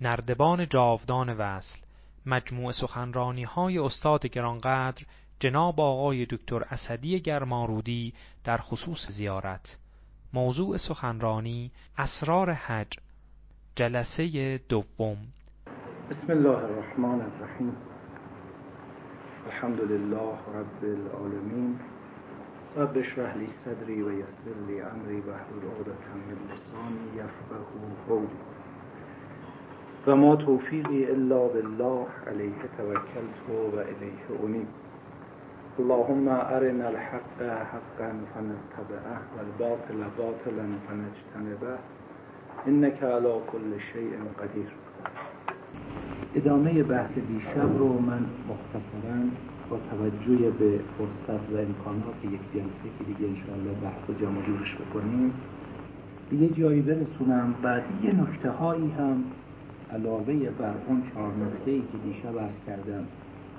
نردبان جاودان وصل مجموع سخنرانی های استاد گرانقدر جناب آقای دکتر اسدی گرمارودی در خصوص زیارت. موضوع سخنرانی اسرار حج جلسه دوم. بسم الله الرحمن الرحیم. الحمد لله رب العالمین. رب اشرح لی صدری و یسر لی امری واحلل عقدة من لسانی یفقهوا قولی. و ما توفیقی الا بالله علیه توکلت و الیه انیب اللهم ارنا الحق حقا فنتبعه والباطل باطلا فنجتنبه. انك على كل شیء قدیر. ادامه بحث دیشب رو من مختصرا با توجه به فرصت و امکانات یک جلسه که دیگه انشاءالله بحث و جمع جورش بکنیم به یه جایی برسونم بعد یه نکته هایی هم علاوه بر اون چهار نکته ای که دیشب عرض کردم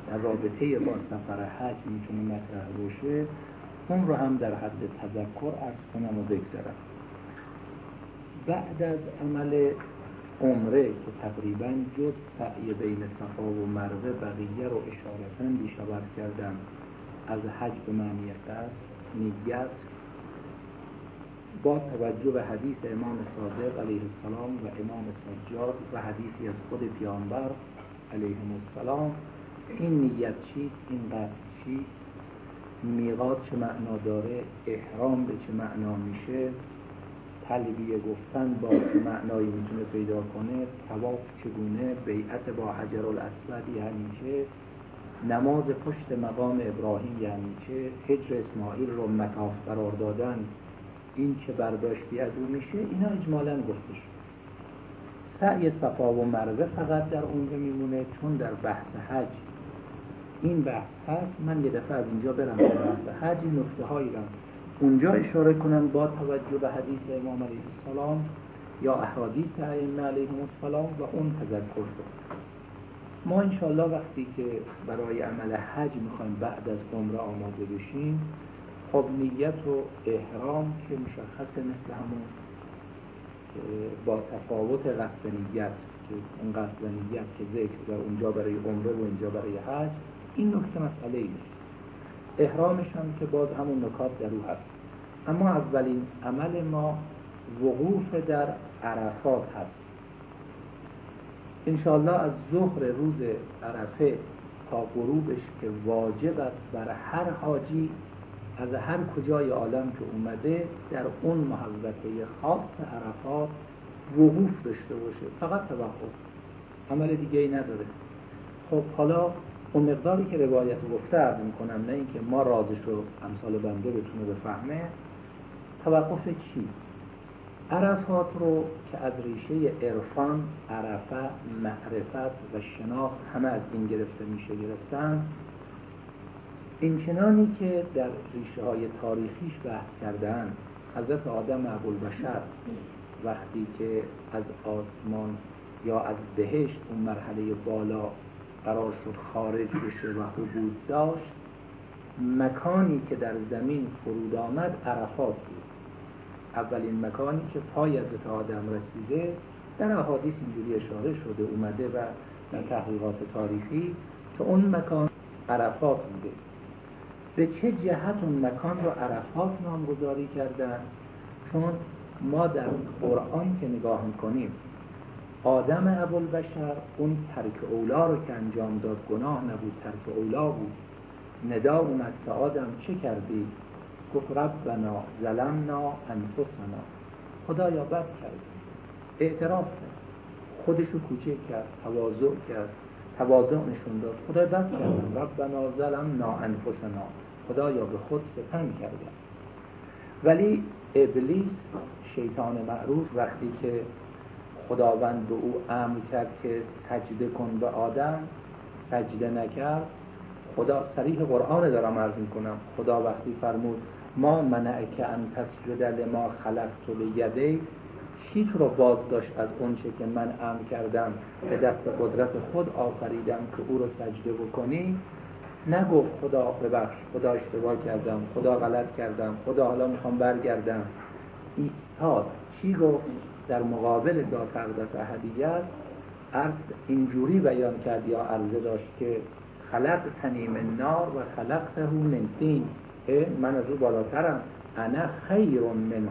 در رابطه با سفر حج می‌تونه مطرح باشه اون رو هم در حد تذکر عرض کنم و بگذارم بعد از عمل عمره که تقریبا جز سعی بین صفا و مروه بقیه رو اشارتا دیشب عرض کردم از حج به معنی قصد نیت با توجه به حدیث امام صادق علیه السلام و امام سجاد و حدیثی از خود پیامبر علیه السلام این نیت چیست؟ این قصد چیست؟ میقات چه معنا داره؟ احرام به چه معنا میشه؟ تلبیه گفتن با چه معنایی می‌تونه پیدا کنه؟ تواف چگونه؟ بیعت با حجر الاسود یعنی چه؟ نماز پشت مقام ابراهیم یعنی چه؟ حجر اسماعیل رو متاف قرار دادن. این چه برداشتی از او میشه اینا اجمالا گفته شد. سعی صفا و مروه فقط در اونجا میمونه چون در بحث حج. این بحث هست من یه دفعه از اینجا برم به بحث حج نکته هایی رو اونجا اشاره کنم با توجه به حدیث امام علیه السلام یا احادیث ائمه علیهم السلام و اون تذکر کنم ما انشالله وقتی که برای عمل حج می‌خوایم بعد از عمره آماده بشیم خب نیت و احرام که مشخص مثل همون با تفاوت قصد نیت که اون قصد نیت که ذکر در اونجا برای عمره و اینجا برای حج این نکته مسئله نیست. احرامش هم که باز همون نکات در او هست. اما اولین عمل ما وقوف در عرفات هست. انشاءالله از ظهر روز عرفه تا غروبش که واجب است بر هر حاجی از هر کجای عالم که اومده در اون محوطه خاص عرفات وقوف داشته باشه. فقط توقف. عمل دیگه ای نداره. خب حالا اون مقداری که روایت گفته عرض می‌کنم نه اینکه ما رازش رو امثال بنده بتونه بفهمه. توقف چی؟ عرفات رو که از ریشه عرفان، عرفه، معرفت و شناخت همه از این گرفته میشه گرفتن این که در ریشه های تاریخیش بحث کردن حضرت آدم بشر وقتی که از آسمان یا از بهشت اون مرحله بالا قرار شد خارج بشه و حبود داشت مکانی که در زمین فرود آمد عرفات بود. اولین مکانی که پای حضرت آدم رسیده در احادیث اینجوری اشاره شده اومده و در تحقیقات تاریخی که اون مکان عرفات بوده. به چه جهت اون مکان رو عرفات نامگذاری کردن؟ چون ما در قرآن که نگاه می‌کنیم آدم ابوالبشر اون ترک اولا رو که انجام داد گناه نبود ترک اولا بود. ندا اومد که آدم چه کردی؟ گفت ربنا ظلمنا انفسنا. خدایا بد کرد. اعتراف کرد. خودشو کوچه کرد تواضع کرد تواضع نشون داد. خدا بد کردم ربنا ظلمنا انفسنا. خدایا به خود ستم کرده ولی ابلیس شیطان معروف وقتی که خداوند به او امر کرد که سجده کن به آدم سجده نکرد خدا صریح قرآن دارم عرض کنم خدا وقتی فرمود ما منعک ان تسجد لما خلقت لیدی چی تو رو باز داشت از اونچه که من امر کردم. به دست قدرت خود آفریدم که او رو سجده بکنی. نگفت خدا ببخش خدا اشتباه کردم خدا غلط کردم خدا حالا می‌خوام برگردم. ایستاد چی گفت؟ در مقابل ذات اقدس احدیت عرض اینجوری بیان کرد یا عرضه داشت که خلق تنیم نار و خلقته من دین من از او بالاترم انا خیر منه.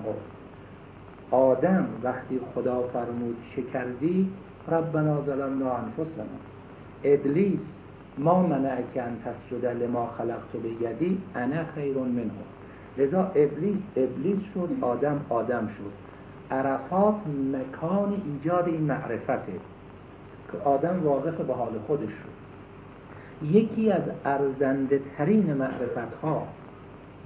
آدم وقتی خدا فرمود چه کردی؟ ربنا ظلمنا انفسنا. ابلیس ما منعک ان تسجد لما خلقت یدی انا خیر منه. لذا ابلیس ابلیس شد آدم آدم شد. عرفات مکان ایجاد این معرفته که آدم واقف به حال خودش شد. یکی از ارزنده ترین معرفت ها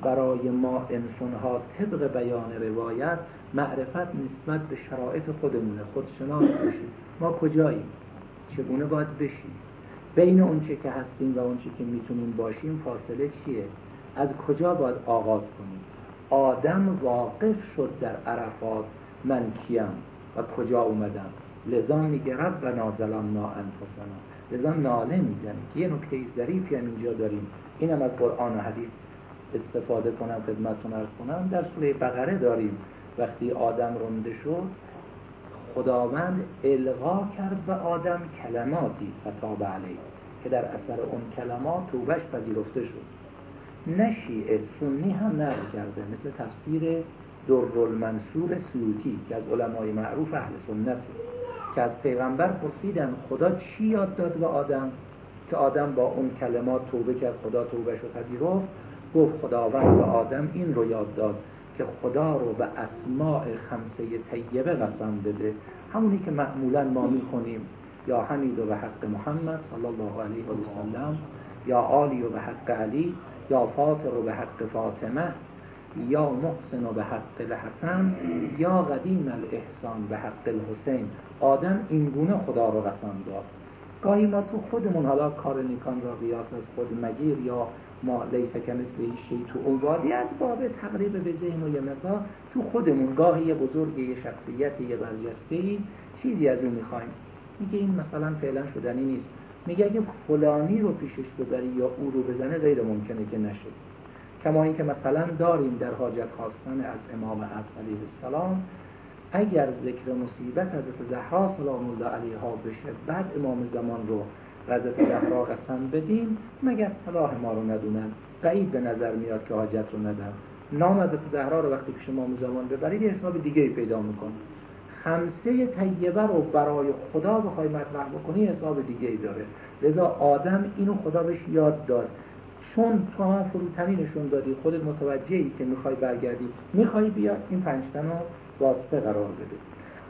برای ما انسان ها طبق بیان روایت معرفت نسبت به شرایط خودمونه. خودشناس بشیم ما کجاییم؟ چگونه باید بشیم؟ بین اونچه که هستیم و اونچه که می‌تونیم باشیم فاصله چیه؟ از کجا باید آغاز کنیم؟ آدم واقف شد در عرفات من کیم و کجا اومدم؟ لذا و ظلمنا انفسنا. لذا ناله می‌زنه که یه نکته ظریفی هم اینجا داریم. اینم از قرآن و حدیث استفاده کنم خدمتتون ارز کنم. در سوره بقره داریم. وقتی آدم رنده شد خداوند الغا کرد به آدم کلماتی فتاب علیه. که در اثر اون کلمات توبش پذیرفته شد. نه شیعه سنی هم نقل کرده مثل تفسیر در المنصور سیوتی که از علمای معروف اهل سنت. که از پیغمبر پرسیدن خدا چی یاد داد به آدم؟ که آدم با اون کلمات توبه کرد خدا توبهش رو پذیرفت. گفت خداوند به آدم این رو یاد داد که خدا رو به اسماع خمسه طیبه قسم بده. همونی که معمولا ما می‌کنیم یا حمید و به حق محمد صلی الله علیه و سلم یا آلی و به حق علی یا فاطر و به حق فاطمه یا محسن و به حق الحسن یا قدیم الاحسان به حق الحسین. آدم اینگونه خدا رو قسم داد. گاهی ما تو خودمون حالا کار نیکان را قیاس از خود مگیر یا ما لیس به شی تو اون از باب تقریب به ذهن و یه تو خودمون. گاهی یه بزرگ یه شخصیت یه برجسته چیزی از اون می‌خوایم. میگه این مثلا فعلا شدنی نیست. میگه اگه فلانی رو پیشش ببری یا او رو بزنه غیر ممکنه که نشه. کما اینکه مثلا داریم در حاجت خواستن از امام علیه السلام اگر ذکر مصیبت حضرت زهرا سلام الله علیها بشه بعد امام زمان رو حضرت زهرا قسم بدیم مگر صلاح ما رو ندونن؟ بعید به نظر میاد که حاجت رو ندن. نام حضرت زهرا رو وقتی پیش امام زمان ببرید یه حساب دیگه پیدا می‌کنه. خمسه طیبه رو برای خدا بخوای مطرح بکنی حساب دیگه ای داره. لذا آدم اینو خدا بهش یاد داد. چون تو هم فروتنی نشون دادی خودت متوجهی که می‌خوای برگردی می‌خوای بیا این پنجتن رو واسطه قرار بده.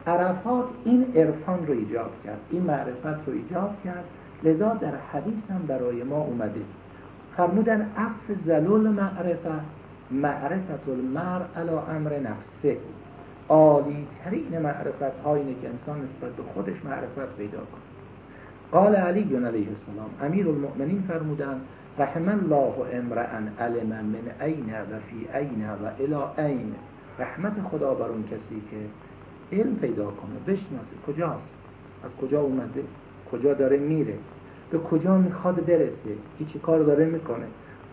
عرفات این عرفان رو ایجاد کرد این معرفت رو ایجاد کرد. لذا در حدیث هم برای ما اومده. فرمودن افضل المعرفه معرفت المرء علی امر نفسه. عالی ترین معرفت ها که انسان نسبت به خودش معرفت پیدا کنه قال علی علیه السلام امیر المؤمنین فرمودن رحم الله امرأ علم من عین و فی عین و الى عین. رحمت خدا بر اون کسی که علم پیدا کنه. بشناسه کجاست؟ از کجا اومده؟ کجا داره میره؟ به کجا می‌خواد برسه؟ هیچی کار داره می‌کنه.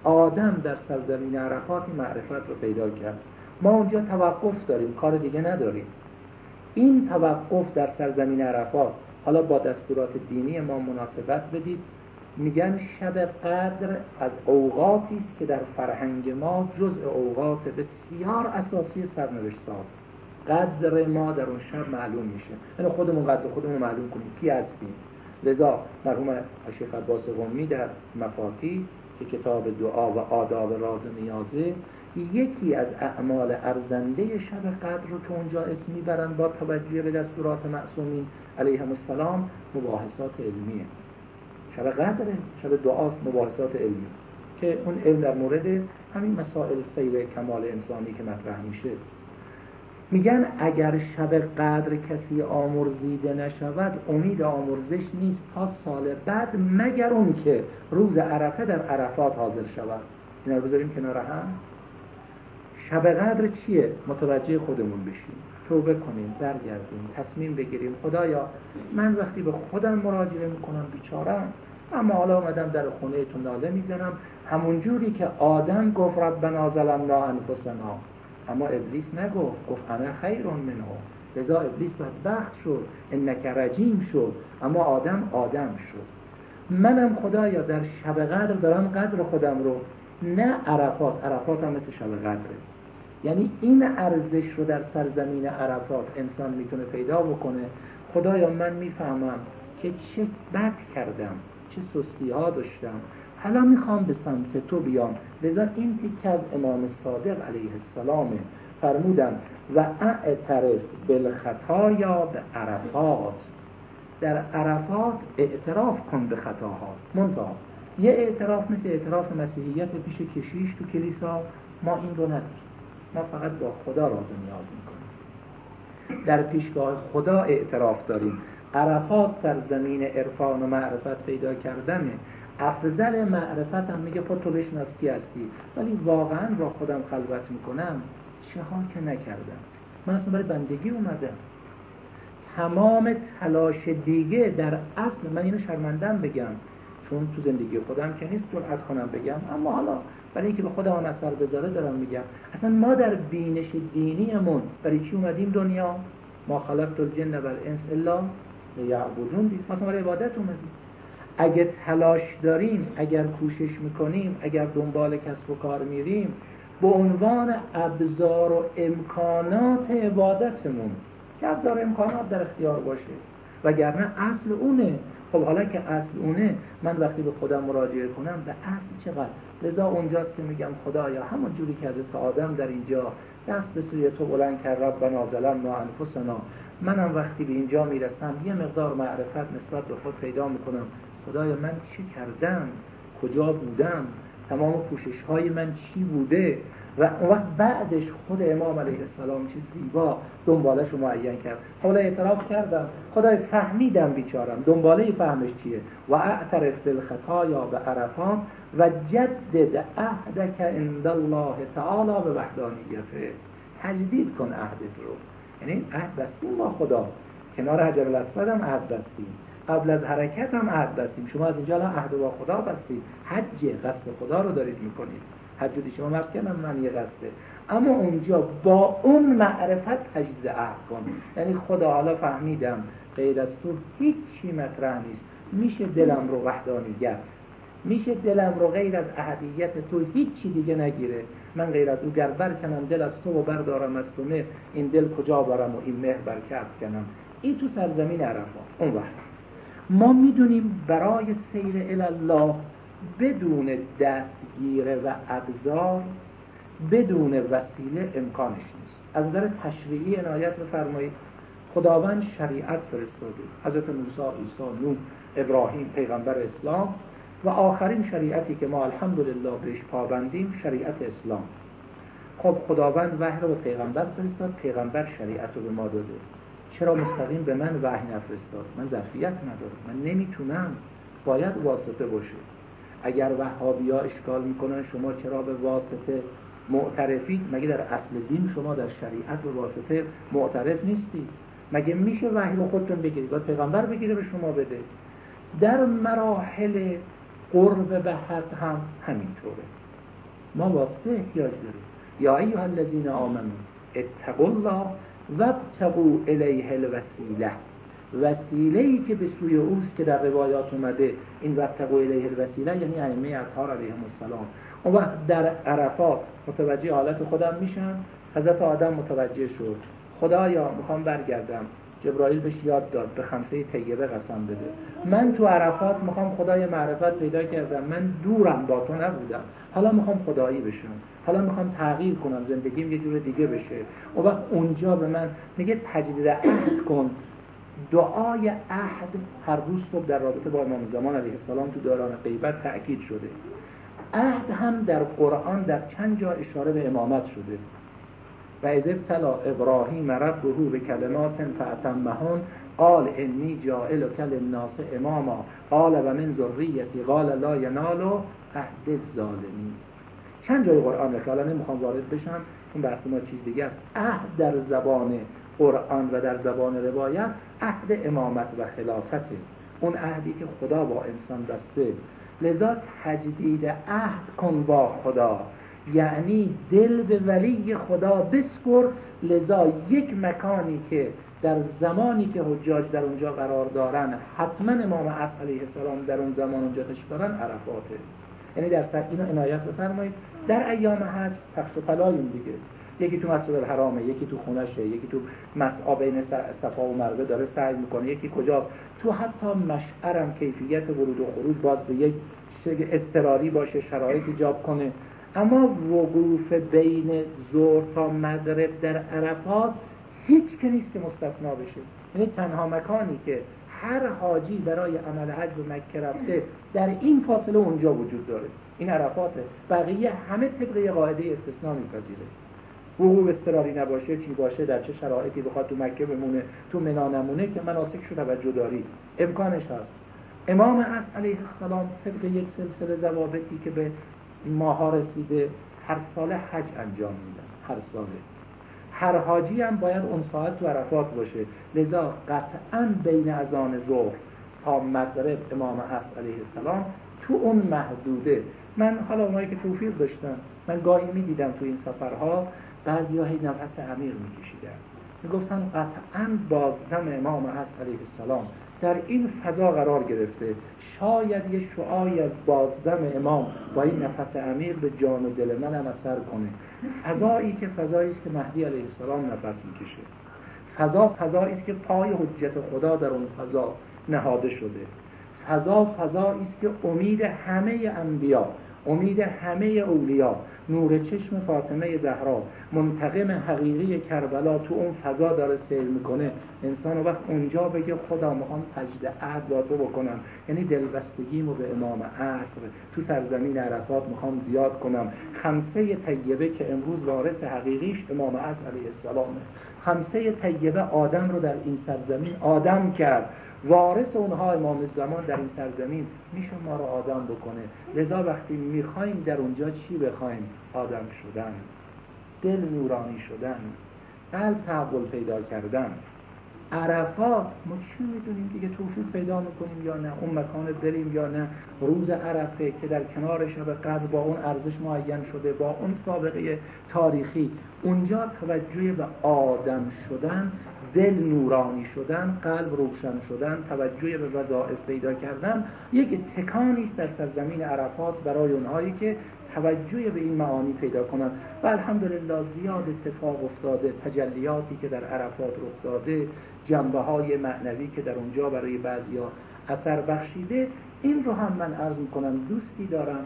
آدم در سرزمین عرفات معرفت رو پیدا کرد. ما اونجا توقف داریم کار دیگه نداریم. این توقف در سرزمین عرفات حالا با دستورات دینی ما مناسبت بدید. میگن شب قدر از اوقاتی است که در فرهنگ ما جز اوقات بسیار اساسی سرنوشت ساز. قدر ما در اون شب معلوم میشه. یعنی خودمون قدر خودمون معلوم کنیم. کی هستیم؟ لذا مرحوم شیخ عباس قمی در مفاتی که کتاب دعا و آداب راز نیازه یکی از اعمال ارزنده شب قدر رو که اونجا اسم می‌برن با توجه به دستورات معصومین علیهم السلام مباحثات علمیه. شب قدر شب دعاست مباحثات علمی که اون علم در مورد همین مسائل سیر کمال انسانی که مطرح میشه. میگن اگر شب قدر کسی آمرزیده نشود امید آمرزش نیست. تا سال بعد مگر اون که روز عرفه در عرفات حاضر شود. اینا رو بذاریم کنار هم. شب قدر چیه؟ متوجه خودمون بشیم. توبه کنیم برگردیم تصمیم بگیریم. خدایا من وقتی به خودم مراجعه می‌کنم بیچارم اما حالا آمدم در خونه تو ناله می‌زنم. همون جوری که آدم گفت ربنا ظلمنا انفسنا. اما ابلیس نگفت گفت انا خیر منه. لذا ابلیس بدبخت شد انک رجیم شد اما آدم آدم شد. منم خدایا در شب قدر دارم قدر خودم رو نه عرفات. عرفات هم مثل شب قدره. یعنی این ارزش رو در سرزمین عرفات انسان می‌تونه پیدا بکنه. خدایا من می‌فهمم که چه بد کردم چه سستی ها داشتم. حالا می‌خوام به سمت تو بیام. لذا این تیک از امام صادق علیه السلام فرمودم و اعترف بالخطایا به عرفات در عرفات اعتراف کن به خطاها. منتها یه اعتراف مثل اعتراف مسیحیت پیش کشیش تو کلیسا ما این رو نداریم. ما فقط با خدا راز نیاز می‌کنیم. در پیشگاه خدا اعتراف داریم. عرفات سرزمین عرفان و معرفت پیدا کردنه. افضل معرفت هم میگه خود تو بشناس کی هستی. ولی واقعا با خودم خلوت می‌کنم. چه ها که نکردم. من اصلا برای بندگی اومدم. تمام تلاش دیگه در اصل من اینو شرمندم بگم. چون تو زندگی خودم که نیست جرأت کنم بگم. اما حالا برای اینکه به خودم هم اثر بذاره دارم میگم. اصلا ما در بینش دینیمون برای چی اومدیم دنیا؟ ما خلقت الجن الانس الا لیعبدون. ما برای عبادت اومدیم. اگه تلاش داریم اگر کوشش می‌کنیم اگر دنبال کسب و کار میریم به عنوان ابزار و امکانات عبادتمون که ابزار امکانات در اختیار باشه. وگرنه اصل اونه. خب حالا که اصل اونه من وقتی به خودم مراجعه کنم به اصل چقدر؟ لذا اونجاست که میگم خدایا همون جوری که حضرت آدم در اینجا دست به سوی تو بلند کرد ربنا ظلمنا انفسنا. منم وقتی به اینجا می‌رسم یه مقدار معرفت نسبت به خود پیدا می‌کنم. خدایا من چی کردم؟ کجا بودم؟ تمام پوشش های من چی بوده؟ و اون وقت بعدش خود امام علیه السلام چه زیبا دنبالش رو معین کرد. حالا اعتراف کردم. خدای فهمیدم بیچارم. دنباله فهمش چیه؟ و اعترف بالخطایا به عرفان و جدد عهدک عند الله تعالی به وحدانیته. تجدید کن عهدت رو. یعنی عهد بستیم با خدا. کنار حجر الاسود هم عهد بستیم. قبل از حرکت هم عهد بستیم. شما از اینجا الان عهد با خدا بستید. حج قصد خدا رو دارید می‌کنید. حجودی شما مرز کردم من یه قصده اما اونجا با اون معرفت تجدید عهد کن. یعنی خدا حالا فهمیدم غیر از تو هیچی مطرح نیست. میشه دلم رو وحدانیت. میشه دلم رو غیر از اهدیت تو هیچی دیگه نگیره. من غیر از او گر برکنم دل از تو و بردارم از تو مهر. این دل کجا برم و این مهر بر کنم این تو سرزمین عرفا اون وقت. ما می‌دونیم برای سیر الله بدون دستگیره و ابزار بدون وسیله امکانش نیست. از نظر تشریعی عنایت بفرمایید. خداوند شریعت فرستاده. حضرت موسی عیسی نوح ابراهیم پیغمبر اسلام و آخرین شریعتی که ما الحمدلله بهش پابندیم شریعت اسلام. خب خداوند وحی رو به پیغمبر فرستاد پیغمبر شریعت رو به ما داده. چرا مستقیم به من وحی نفرستاد؟ من ظرفیت ندارم. من نمی‌تونم. باید واسطه باشه. اگر وهابی ها اشکال می‌کنن شما چرا به واسطه معترفید؟ مگه در اصل دین شما در شریعت به واسطه معترف نیستید مگه میشه وحی رو خودتون بگیرید؟ باید پیغمبر بگیره به شما بده. در مراحل قرب به حق هم همینطوره. ما واسطه احتیاج داریم. یا ایها الذین آمنوا اتقوا الله وابتغوا الیه الوسیله. وسیله ای که به سوی اوست که در روایات اومده این وابتغوا الیه الوسیله یعنی ائمه اطهار علیهم السلام. اون وقت در عرفات متوجه حالت خودم میشن حضرت آدم متوجه شد. خدایا می‌خوام برگردم. جبرائیل بهش یاد داد به خمسه طیبه قسم بده. من تو عرفات می‌خوام خدای معرفت پیدا کردم. من دورم با تو نبودم. حالا می‌خوام خدایی بشم. حالا می‌خوام تغییر کنم. زندگیم یه جور دیگه بشه. و وقت اونجا به من میگه تجدید عهد کن. دعای عهد هر روز صبح در رابطه با امام زمان علیه السلام تو دوران غیبت تأکید شده. عهد هم در قرآن در چند جا اشاره به امامت شده. و از ابتلا ابراهیم ربه به کلمات فعتمهون قال انی جائل و کل الناس اماما قال و من ذریتی قال لا ینال عهد الظالمین. چند جای قرآن که حالا نمی‌خوام وارد بشم این بحث ما چیز دیگه است. عهد در زبان قرآن و در زبان روایت عهد امامت و خلافته اون عهدی که خدا با انسان دسته لذا تجدید عهد کن با خدا. یعنی دل به ولی خدا بسپر لذا یک مکانی که در زمانی که حجاج در اونجا قرار دارن حتما امام عصر علیه السلام در اون زمان اونجا تشریف عرفاته. یعنی در سر اینو عنایت بفرمایید. در ایام حج پخش و دیگه. یکی تو مسجد الحرامه یکی تو خونشه یکی تو مسعا بین صفا و مروه داره سعی می‌کنه. یکی کجاست؟ تو حتی مشعرم کیفیت ورود و خروج باز به یک اضطراری باشه شرایط ایجاب کنه. اما وقوف بین زور تا مغرب در عرفات هیچ که نیست که مستثنا بشه. یعنی تنها مکانی که هر حاجی برای عمل حج به مکه رفته در این فاصله اونجا وجود داره. این عرفاته. بقیه همه طبق قاعده استثنا میپذیره. وقوع اضطراری نباشه چی باشه در چه شرایطی بخواد تو مکه بمونه تو منا نمونه که مناسک شو توجه داری امکانش هست. امام عصر علیه السلام طبق یک سلسله ضوابطی که به ماها رسیده هر سال حج انجام میدن هر ساله هر حاجی هم باید اون ساعت تو عرفات باشه. لذا قطعا بین اذان ظهر تا مغرب امام عصر علیه السلام تو اون محدوده. من حالا اونایی که توفیق داشتن من گاهی می‌دیدم تو این سفرها بعضی هی نفس عمیق میکشیدن. می‌گفتن قطعا بازدم امام عصر علیه السلام در این فضا قرار گرفته. شاید یه شعایی از بازدم امام با این نفس عمیق به جان و دل من هم اثر کنه. فضایی که فضایی است که مهدی علیه السلام نفس می‌کشه. فضا فضایی است که پای حجت خدا در اون فضا نهاده شده. فضا فضایی است که امید همه انبیا امید همه اولیا نور چشم فاطمه زهرا منتقم حقیقی کربلا تو اون فضا داره سیر می‌کنه. انسان وقت اونجا بگه خدا می‌خوام تجد عهد تو بکنم. یعنی دلبستگیمو به امام عصر تو سرزمین عرفات می‌خوام زیاد کنم. خمسه طیبه که امروز وارث حقیقیش امام عصر علیه السلامه. خمسه طیبه آدم رو در این سرزمین آدم کرد. وارث اونها امام زمان در این سرزمین میشه ما رو آدم بکنه. لذا وقتی می‌خوایم در اونجا چی بخوایم؟ آدم شدن دل نورانی شدن قلب تحول پیدا کردن. عرفات ما چی می‌دونیم دیگه توفیق پیدا می‌کنیم یا نه؟ اون مکان بریم یا نه؟ روز عرفه که در کنار شب قدر با اون ارزش معین شده با اون سابقه تاریخی. اونجا توجه به آدم شدن دل نورانی شدن قلب روشن شدن توجه به وظائف پیدا کردن یک تکانی است در سرزمین عرفات برای اونهایی که توجه به این معانی پیدا کنند و الحمدلله زیاد اتفاق افتاده. تجلیاتی که در عرفات رخ داده جنبه های معنوی که در اونجا برای بعضیا اثر بخشیده این رو هم من عرض می‌کنم دوستی دارم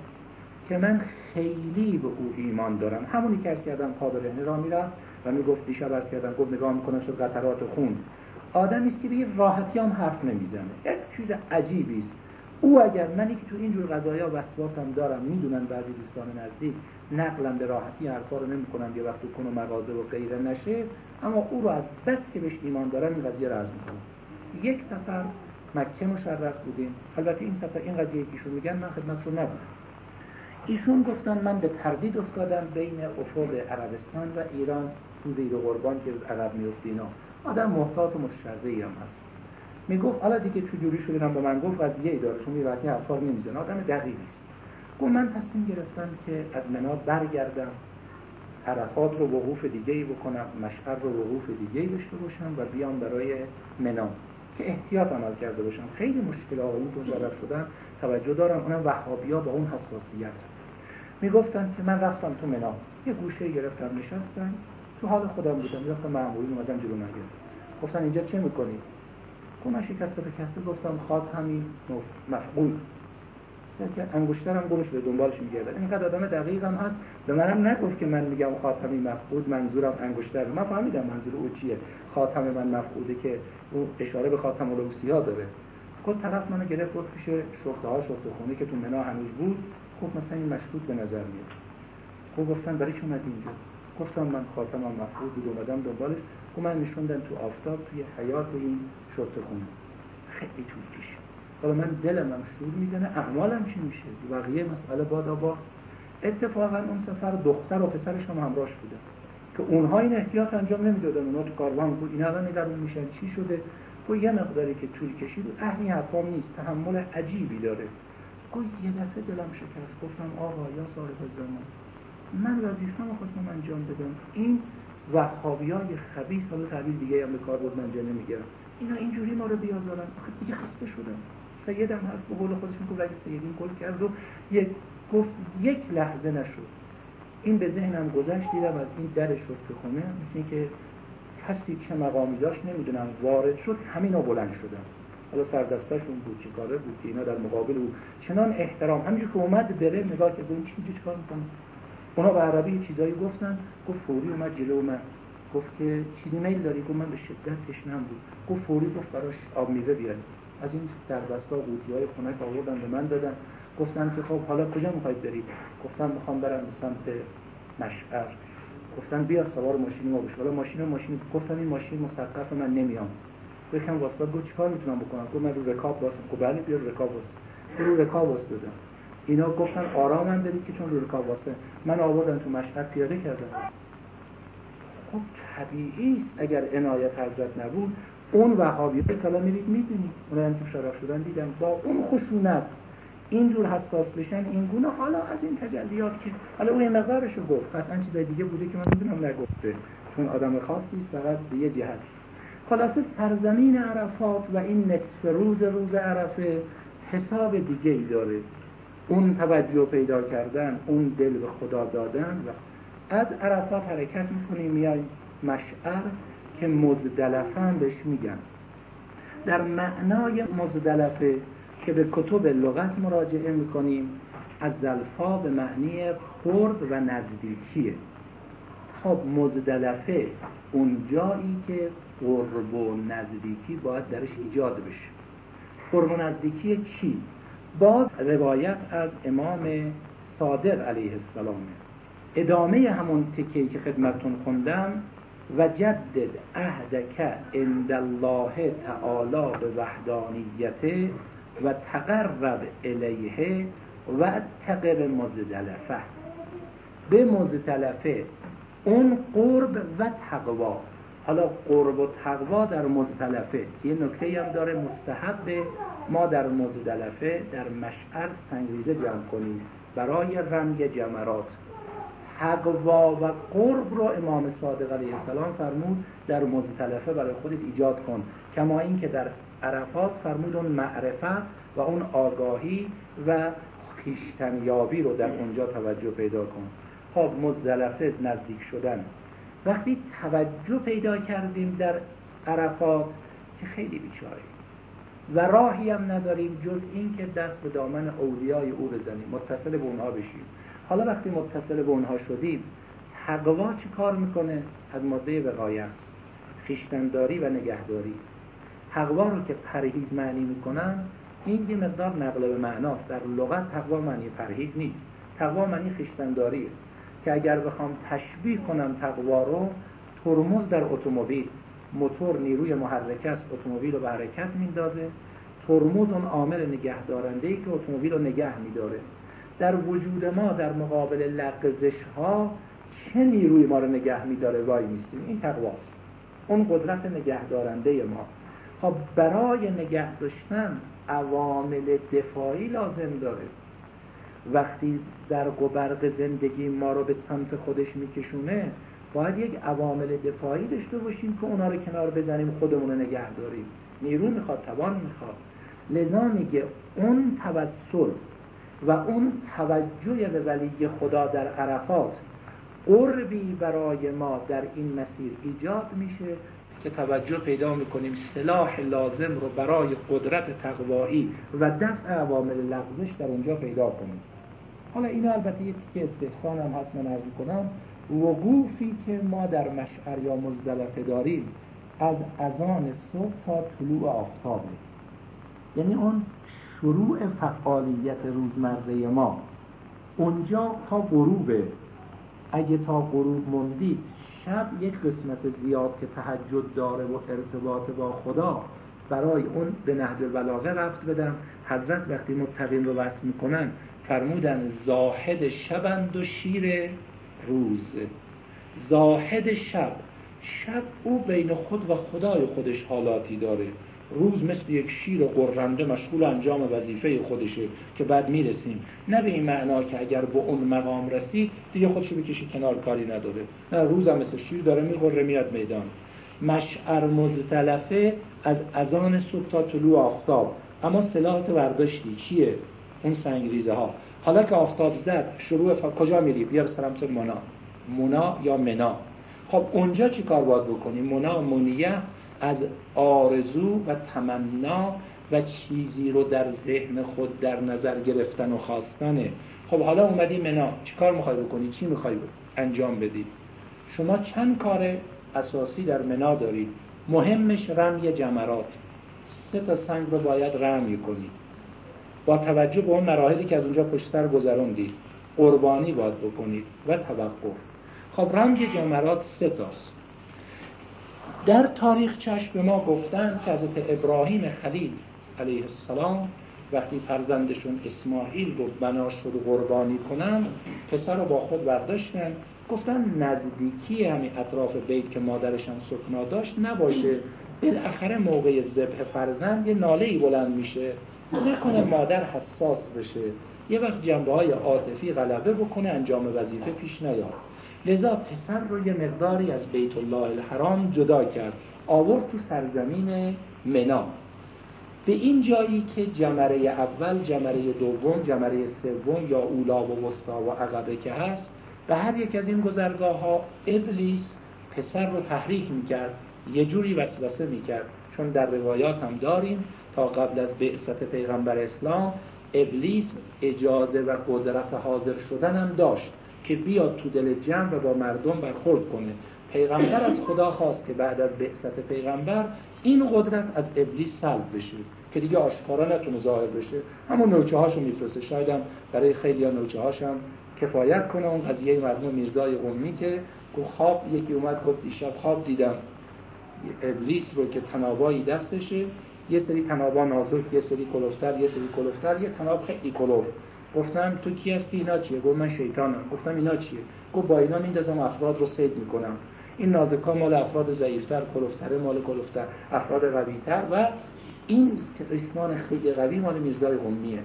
که من خیلی به او ایمان دارم. همونی که از کردم قابل را می‌رفت و می‌گفت دیشب عرض کردم گفت نگاه می‌کنم شد قطرات خون. آدمی است که به راحتی هم حرف نمی‌زنه. یک چیز عجیبی است. او اگر منی که تو اینجور قضایا وسواسم دارم می‌دونن بعضی دوستان نزدیک نقلم به راحتی حرفا رو نمی‌کنم یه وقت کن و مغازه و غیره نشه اما او رو از بس که بهش ایمان دارم این قضیه رو عرض می‌کنم. یک سفر مکه مشرف بودیم. البته این سفر این قضیه که میگن من خدمت رو نبودم. ایشون گفتن من به تردید افتادم بین افق عربستان و ایران تو زیر قربان که عرب میفت آدم محتاط و هم هست. می‌گفت حالا دیگه چجوری شده؟ با من گفت قضیه ای داره چون میراتی حرفا رو نمی‌زنه آدم دقیقی است. گفت من تصمیم گرفتم که از منا برگردم عرفات رو وقوف دیگه ای بکنم مشعر رو وقوف دیگه ای داشته باشم و بیام برای منا که احتیاط عمل کرده باشم. خیلی مشکل آقایون تو توجه دارم. اونم وهابیا با اون حساسیت. می‌گفتن که من رفتم تو منا یه گوشه گرفتم نشستم. تو حال خودم بودم. یه معمولی اومدم جلو مگه گفتن اینجا چه می‌کنی؟ من شکسته به کسته گفتم خاتمی مفقود که انگشترم گمش به دنبالش میگردن اینقدر آدم دقیقم هست. به منم نگفت که من میگم خاتمی مفقود منظورم انگشتر. من فهمیدم منظور او چیه. خاتم من مفقوده که او اشاره به خاتم ها داره. خود طرف منو گرفت بود پیش شخته ها خونه که تو منا هنوز بود. گفت مثلا این مشکوک به نظر میاد. خب گفتن برای چی اومدی اینجا؟ گفتم من خاتمم مفقود بود اومدم دنبالش. من نشوندن تو آفتاب توی حیات این شرط خونه. خیلی طول کشید. حالا من دلم هم شور می‌زنه اعمالم چی میشه؟ بقیه مسئله بادا با. اتفاقا اون سفر دختر و پسرش هم همراهش بودن که اونها این احتیاط انجام نمی‌دادن. اونها تو کاروان بود این الان نگرون میشن. چی شده؟ گو یه مقداری که طول کشید و اهلی حرفام نیست. تحمل عجیبی داره. گو یه دفعه دلم شکست. گفتم آقا یا صاحب زمان من وظیفه خواستم انجام بدم. این وحابی های خبیث حالا تعبیر دیگه هم به کار بود من جا نمیگم اینا اینجوری ما رو بیازارن. آخه دیگه خسته شدم سیدم هست به قول خودش می‌گفت سیدین گل کرد و یک گفت یک لحظه نشد. این به ذهنم گذشت دیدم از این در شد خونه مثل که کسی چه مقامی داشت نمی‌دونم وارد شد همین ها بلند شدم حالا سردستاشون بود چه کاره بود که اینا در مقابل او. چنان احترام. همینجور که اومد بره نگاه که این چی چی کار می‌کنه. اونا به عربی چیزایی گفتن گفت فوری اومد جلو من گفت که چیزی میل داری؟ گفت من به شدت تشنم بود. گفت فوری گفت براش آب میوه بیارید از این دربستا قوطی های خنک آوردن به من دادن. گفتن که خب حالا کجا می‌خواید برید؟ گفتم می‌خوام برم به سمت مشعر. گفتن بیا سوار ماشین ما بشه حالا ماشین ماشین گفتم این ماشین مسقف من نمیام. یکم واسطه گفت چیکار می‌تونم بکنم؟ گفت من رو رکاب واسم گفت بله بیا رکاب واسه رو رکاب واسه دادم. اینا گفتن آرامم بدید که چون رو رکاب واسه من آوردن تو مشهد پیاده کردم خب طبیعی است اگر عنایت حضرت نبود. اون وهابی حالا میرید می‌دونید اون که شرف شدن دیدم با اون خشونت اینجور حساس بشن این گونه حالا از این تجلیات که حالا اون مقدارش رو گفت. قطعا چیزای دیگه بوده که من می‌دونم نگفته. چون آدم خاصی است فقط به یه جهت. خلاصه سرزمین عرفات و این نصف روز روز عرفه حساب دیگه ای داره. اون توجه پیدا کردن اون دل به خدا دادن و از عرفات حرکت می‌کنیم میای مشعر که مزدلفه بهش میگن. در معنای مزدلفه که به کتب لغت مراجعه می‌کنیم از زلفا به معنی خرد و نزدیکیه. خب مزدلفه اون جایی که قرب و نزدیکی باید درش ایجاد بشه. قرب و نزدیکی چی؟ باز روایت از امام صادق علیه السلام. ادامه همون تکی که خدمتون خوندم و جدد عهدک عند الله تعالی به وحدانیته و تقرب الیه و تقر مزدلفه. به مزدلفه اون قرب و تقوا. حالا قرب و تقوا در مزدلفه. یه نکته هم داره مستحب. ما در مزدلفه در مشعر سنگریزه جمع کنیم. برای رنگ جمرات. تقوا و قرب رو امام صادق علیه السلام فرمود در مزدلفه برای خودت ایجاد کن. کما اینکه در عرفات فرمود اون معرفت و اون آگاهی و خیشتنیابی رو در اونجا توجه پیدا کن. خب مزدلفه نزدیک شدن. وقتی توجه پیدا کردیم در عرفات که خیلی بیچاره. و راهی هم نداریم جز این که دست به دامن اولیای او بزنیم. متصل به اونها بشیم. حالا وقتی متصل به اونها شدیم تقوا چی کار می‌کنه؟ از ماده وقایت خیشتنداری و نگهداری. تقوا رو که پرهیز معنی می‌کنن این یه مقدار نقل به معناست. در لغت تقوا معنی پرهیز نیست. تقوا معنی خیشتنداریه. که اگر بخوام تشبیه کنم تقوا رو ترمز در اتومبیل موتور نیروی محرکه است اتومبیل رو به حرکت میندازه. ترمز اون عامل نگهدارنده ای که اتومبیل رو نگه میداره. در وجود ما در مقابل لغزش ها چه نیروی ما رو نگه میداره؟ وای میستیم این تقواست. اون قدرت نگهدارنده ما. خب برای نگه داشتن عوامل دفاعی لازم داره. وقتی در و زندگی ما رو به سمت خودش میکشونه باید یک عوامل دفاعی داشته باشیم که اونا رو کنار بزنیم خودمون رو نگه داریم. نیرو می‌خواد توان می‌خواد. لذا میگه اون توسل و اون توجه به ولی خدا در عرفات قربی برای ما در این مسیر ایجاد میشه که توجه پیدا می‌کنیم سلاح لازم رو برای قدرت تقوایی و دفع عوامل لغزش در اونجا پیدا کنیم. حالا این البته یه تیکه استحسان هم من ارز کنم وقوفی که ما در مشعر یا مزدلفه داریم از ازان صبح تا طلوع آفتابه یعنی اون شروع فعالیت روزمره ما. اونجا تا غروبه. اگه تا غروب موندید شب یک قسمت زیاد که تهجد داره و ارتباط با خدا برای اون به نهج البلاغه رفت بدم. حضرت وقتی متقین رو وصل می‌کنن فرمودن زاهد شبند و شیر روز. زاهد شب. شب او بین خود و خدای خودش حالاتی داره. روز مثل یک شیر قرنده مشغول انجام وظیفه خودشه که بعد می‌رسیم. نه به این معنا که اگر به اون مقام رسید دیگه خودشو بکشی کنار کاری نداره. نه روزم مثل شیر داره می‌خوره میاد میدان. مشعر مزدلفه از ازان صبح تا طلوع آفتاب. اما سلاحت برداشتی چیه؟ اون سنگریزه ها حالا که آفتاب زد شروع فا... کجا میری بیا سمت منا منا یا منا. خب اونجا چی کار باید بکنیم؟ منا منیه از آرزو و تمنا و چیزی رو در ذهن خود در نظر گرفتن و خواستنه. خب حالا اومدی منا. چی کار می‌خوای بکنی؟ چی می‌خوای انجام بدی؟ شما چند کار اساسی در منا دارید؟ مهمش رمی جمرات. سه تا سنگ رو باید رمی کنید با توجه به اون مراحلی که از اونجا پشتر گذروندید قربانی باید بکنید و توقف. خب رمز جمرات سه تاست. در تاریخ چشم به ما گفتن که حضرت ابراهیم خلیل علیه السلام وقتی فرزندشون اسماعیل رو بنا شد قربانی کنن پسر رو با خود برداشتن. گفتن نزدیکی همین اطراف بیت که مادرشان سکنا داشت نباشه. بالاخره موقع ذبح فرزند یه ناله ای بلند میشه. نکنه مادر حساس بشه. یه وقت جنبه های عاطفی غلبه بکنه انجام وظیفه پیش نیاد. لذا پسر رو یه مقداری از بیت الله الحرام جدا کرد. آورد تو سرزمین منا. به این جایی که جمره اول جمره دوم جمره سوم یا اولا و وسطا و عقبه که هست به هر یک از این گذرگاه ها ابلیس پسر رو تحریک می‌کرد یه جوری وسوسه می‌کرد. چون در روایات هم داریم قبل از بعثت پیغمبر اسلام ابلیس اجازه و قدرت حاضر شدن هم داشت که بیاد تو دل جمع و با مردم برخورد کنه. پیغمبر از خدا خواست که بعد از بعثت پیغمبر این قدرت از ابلیس سلب بشه که دیگه آشکارا نتونه ظاهر بشه. همون نوچه هاشو میفرسته. شاید هم برای خیلی ها نوچه هاشم کفایت کنه. اون قضیه مرحوم میرزای قومی که گفت خواب یکی اومد گفت دیشب خواب دیدم. ابلیس رو که تنابایی دستشه یه سری تنابا نازک یه سری کلوفتر یه سری کلوفتر یه تناب خیلی کلوف. گفتم تو کی هستی؟ اینا چیه؟ گفت من شیطانم. گفتم اینا چیه؟ گفت با اینا میندازم افراد رو سید می‌کنم. این نازکا مال افراد ضعیفتر کلوفتره مال کلوفتر افراد قویتر و این ریسمان خیلی قوی مال میرزای قمیه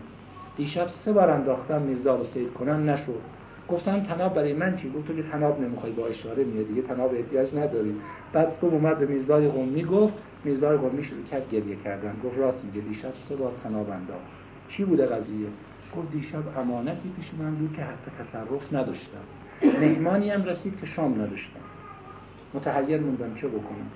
دیشب سه بار انداختم میرزا رو سید کنم نشد. گفتم تناب برای من چی گفت تو که تناب نمی‌خوای با اشاره میاد دیگه تناب احتیاج نداری. بعد صبح اومد به میرزای قمی گفت میرزای قمی شروع کرد گریه کردن. گفت راست میگه دیشب سه بار تناب انداخت. چی بوده قضیه؟ گفت دیشب امانتی پیش من بود که حق تصرف نداشتم. مهمانی هم رسید که شام نداشتم. متحیر موندم چه بکنم.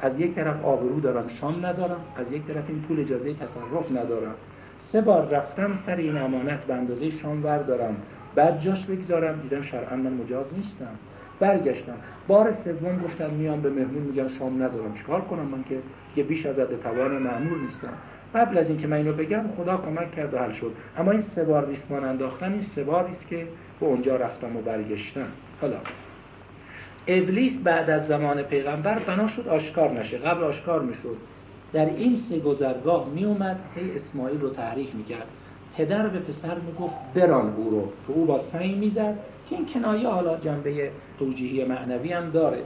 از یک طرف آبرو دارم شام ندارم. از یک طرف این پول اجازه تصرف ندارم. سه بار رفتم سر این امانت به اندازه شام بردارم بعد جاش بگذارم دیدم شرعا من مجاز نیستم. برگشتم. بار سوم گفتم میام به مهمون میگم شام ندارم. چیکار کنم من که یه بیش از حد توان معمول نیستم. قبل از اینکه من اینو بگم خدا کمک کرد و حل شد. اما این سه بار ریسمان انداختن این سه باری است که به اونجا رفتم و برگشتم. حالا ابلیس بعد از زمان پیغمبر بنا شد آشکار نشه. قبل آشکار می‌شد. در این سه گذرگاه می اومد هی اسماعیل رو تحریک می‌کرد. پدر به پسر می‌گفت بران او رو که او با سنگ می‌زد. که این کنایه حالا جنبه توجیهی معنوی هم داره.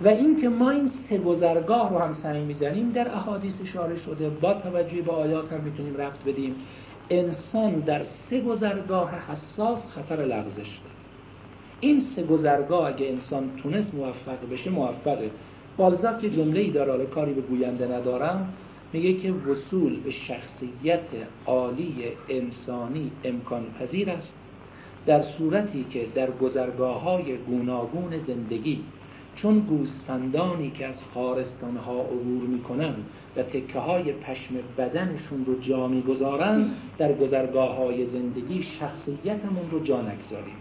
و اینکه ما این سه گذرگاه رو هم سنگ می‌زنیم در احادیث اشاره شده. با توجه به آیات هم می‌تونیم رفت بدیم. انسان در سه گذرگاه حساس خطر لغزش داره. این سه گذرگاه اگه انسان تونست موفق بشه موفقه. بالزاق که جمله ای داره کاری به گوینده ندارم. میگه که وصول به شخصیت عالی انسانی امکان پذیر است در صورتی که در گذرگاه های گوناگون زندگی چون گوسفندانی که از خارستانها عبور می‌کنن و تکه های پشم بدنشون رو جا می‌گذارن در گذرگاه های زندگی شخصیتمون رو جا نگذاریم.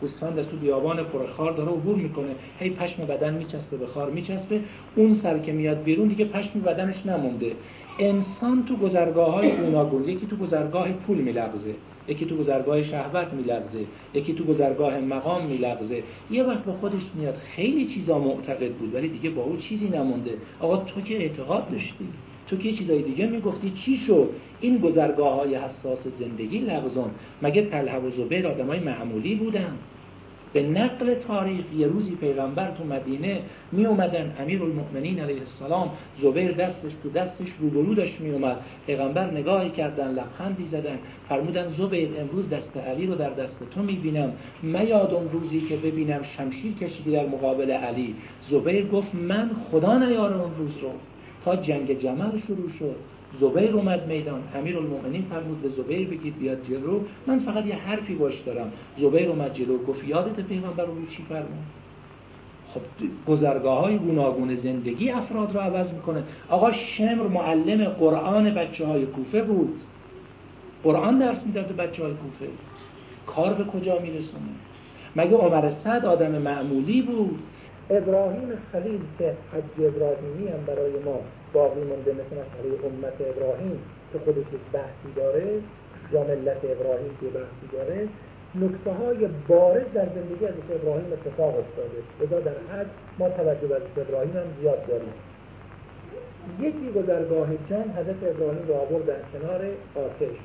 گوسفند از تو بیابان پرخار داره عبور می‌کنه. هی پشم بدن میچسبه به خار میچسبه. اون سر که میاد بیرون دیگه پشم بدنش نمونده. انسان تو گذرگاه های گوناگون یکی تو گذرگاه پول میلغزه یکی تو گذرگاه شهوت میلغزه یکی تو گذرگاه مقام میلغزه. یه وقت به خودش میاد. خیلی چیزا معتقد بود ولی دیگه با او چیزی نمونده. آقا تو که اعتقاد داشتی. تو که چیزای دیگه می‌گفتی؟ چی شد؟ این گذرگاه های حساس زندگی لغزون مگه تله و زبیر آدم های معمولی بودن؟ به نقل تاریخ یه روزی پیغمبر تو مدینه می اومدن امیر المؤمنین علیه السلام زبیر دستش تو دستش روبرو داشت می اومد پیغمبر نگاهی کردن لبخندی زدن. فرمودن زبیر امروز دست علی رو در دست تو می بینم میاد اون روزی که ببینم شمشیر کشیدی در مقابل علی. زبیر گفت من خدا نیاره اون روز رو. تا جنگ جمل شروع شد. زبیر اومد میدان. امیر المؤمنین فرمود به زبیر بگید بیاد جلو. من فقط یه حرفی باش دارم. زبیر اومد جلو. گفت یادت پیغمبر رو چی فرمود؟ خب گذرگاه های گوناگون زندگی افراد رو عوض می‌کنه. آقا شمر معلم قرآن بچه های کوفه بود. قرآن درس می‌داد به بچه های کوفه. کار به کجا میرسونه؟ مگه عمر صد آدم معمولی بود؟ ابراهیم خلیل که حج ابراهیمی هم برای ما باقی مونده مثل مسئله امت ابراهیم که خودش بحثی داره یا ملت ابراهیم که بحثی داره نکته های بارز در زندگی از ابراهیم اتفاق افتاده. لذا در حج ما توجه به ابراهیم هم زیاد داریم. یکی گذرگاه جان حضرت ابراهیم رو آورد در کنار آتش.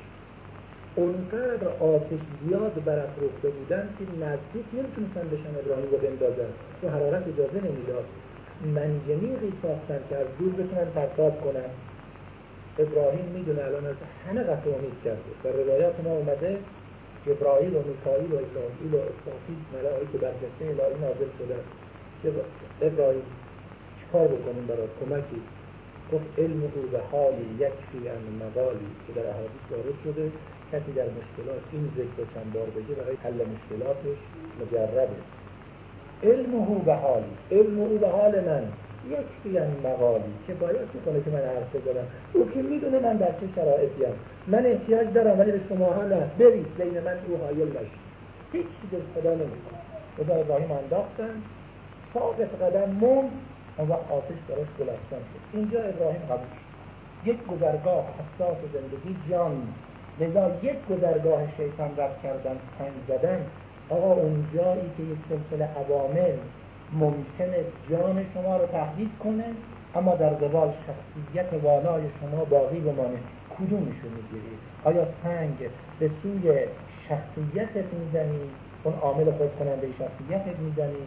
اونقدر آتش زیاد برافروخته بودن که نزدیک نمی‌تونستن بشن ابراهیم رو بندازن. تو حرارت اجازه نمی‌داد. منجنیقی ساختن که از دور بتونن پرتاب کنن. ابراهیم می‌دونه الان از همه قطع امید کرده. در روایات ما اومده جبرائیل و میکائیل و اسرائیل و اسرافیل ملائکه برجسته الهی نازل شدن ابراهیم چیکار بکنیم برای کمکی. گفت علم به حالی یکفی ان مقالی که در احادیث وارد شده. کسی در مشکلات این ذکر چند بار بگه برای حل مشکلاتش مجربه علم او به حالی علم او به حال من. یک یعنی مقالی که باید می‌کنه که من حرف بزنم او که می‌دونه من در چه شرایطی هم. من احتیاج دارم ولی به شما ها نه برید بین من او حایل نشید هیچ چیز خدا نمی‌کنه خدا ابراهیم انداختن. ساقط قدم موند و آتش براش گلستان شد. اینجا ابراهیم قبول یک گذرگاه حساس زندگی جان. لذا یک گذرگاه شیطان رد کردن سنگ زدن آقا اون جایی که یک سلسله عوامل ممکنه جان شما رو تهدید کنه اما در قبال شخصیت والای شما باقی بمانه. کدومشو می‌گیرید آیا سنگ به سوی شخصیتت می‌زنی؟ اون عامل خود کننده شخصیتت می‌زنی؟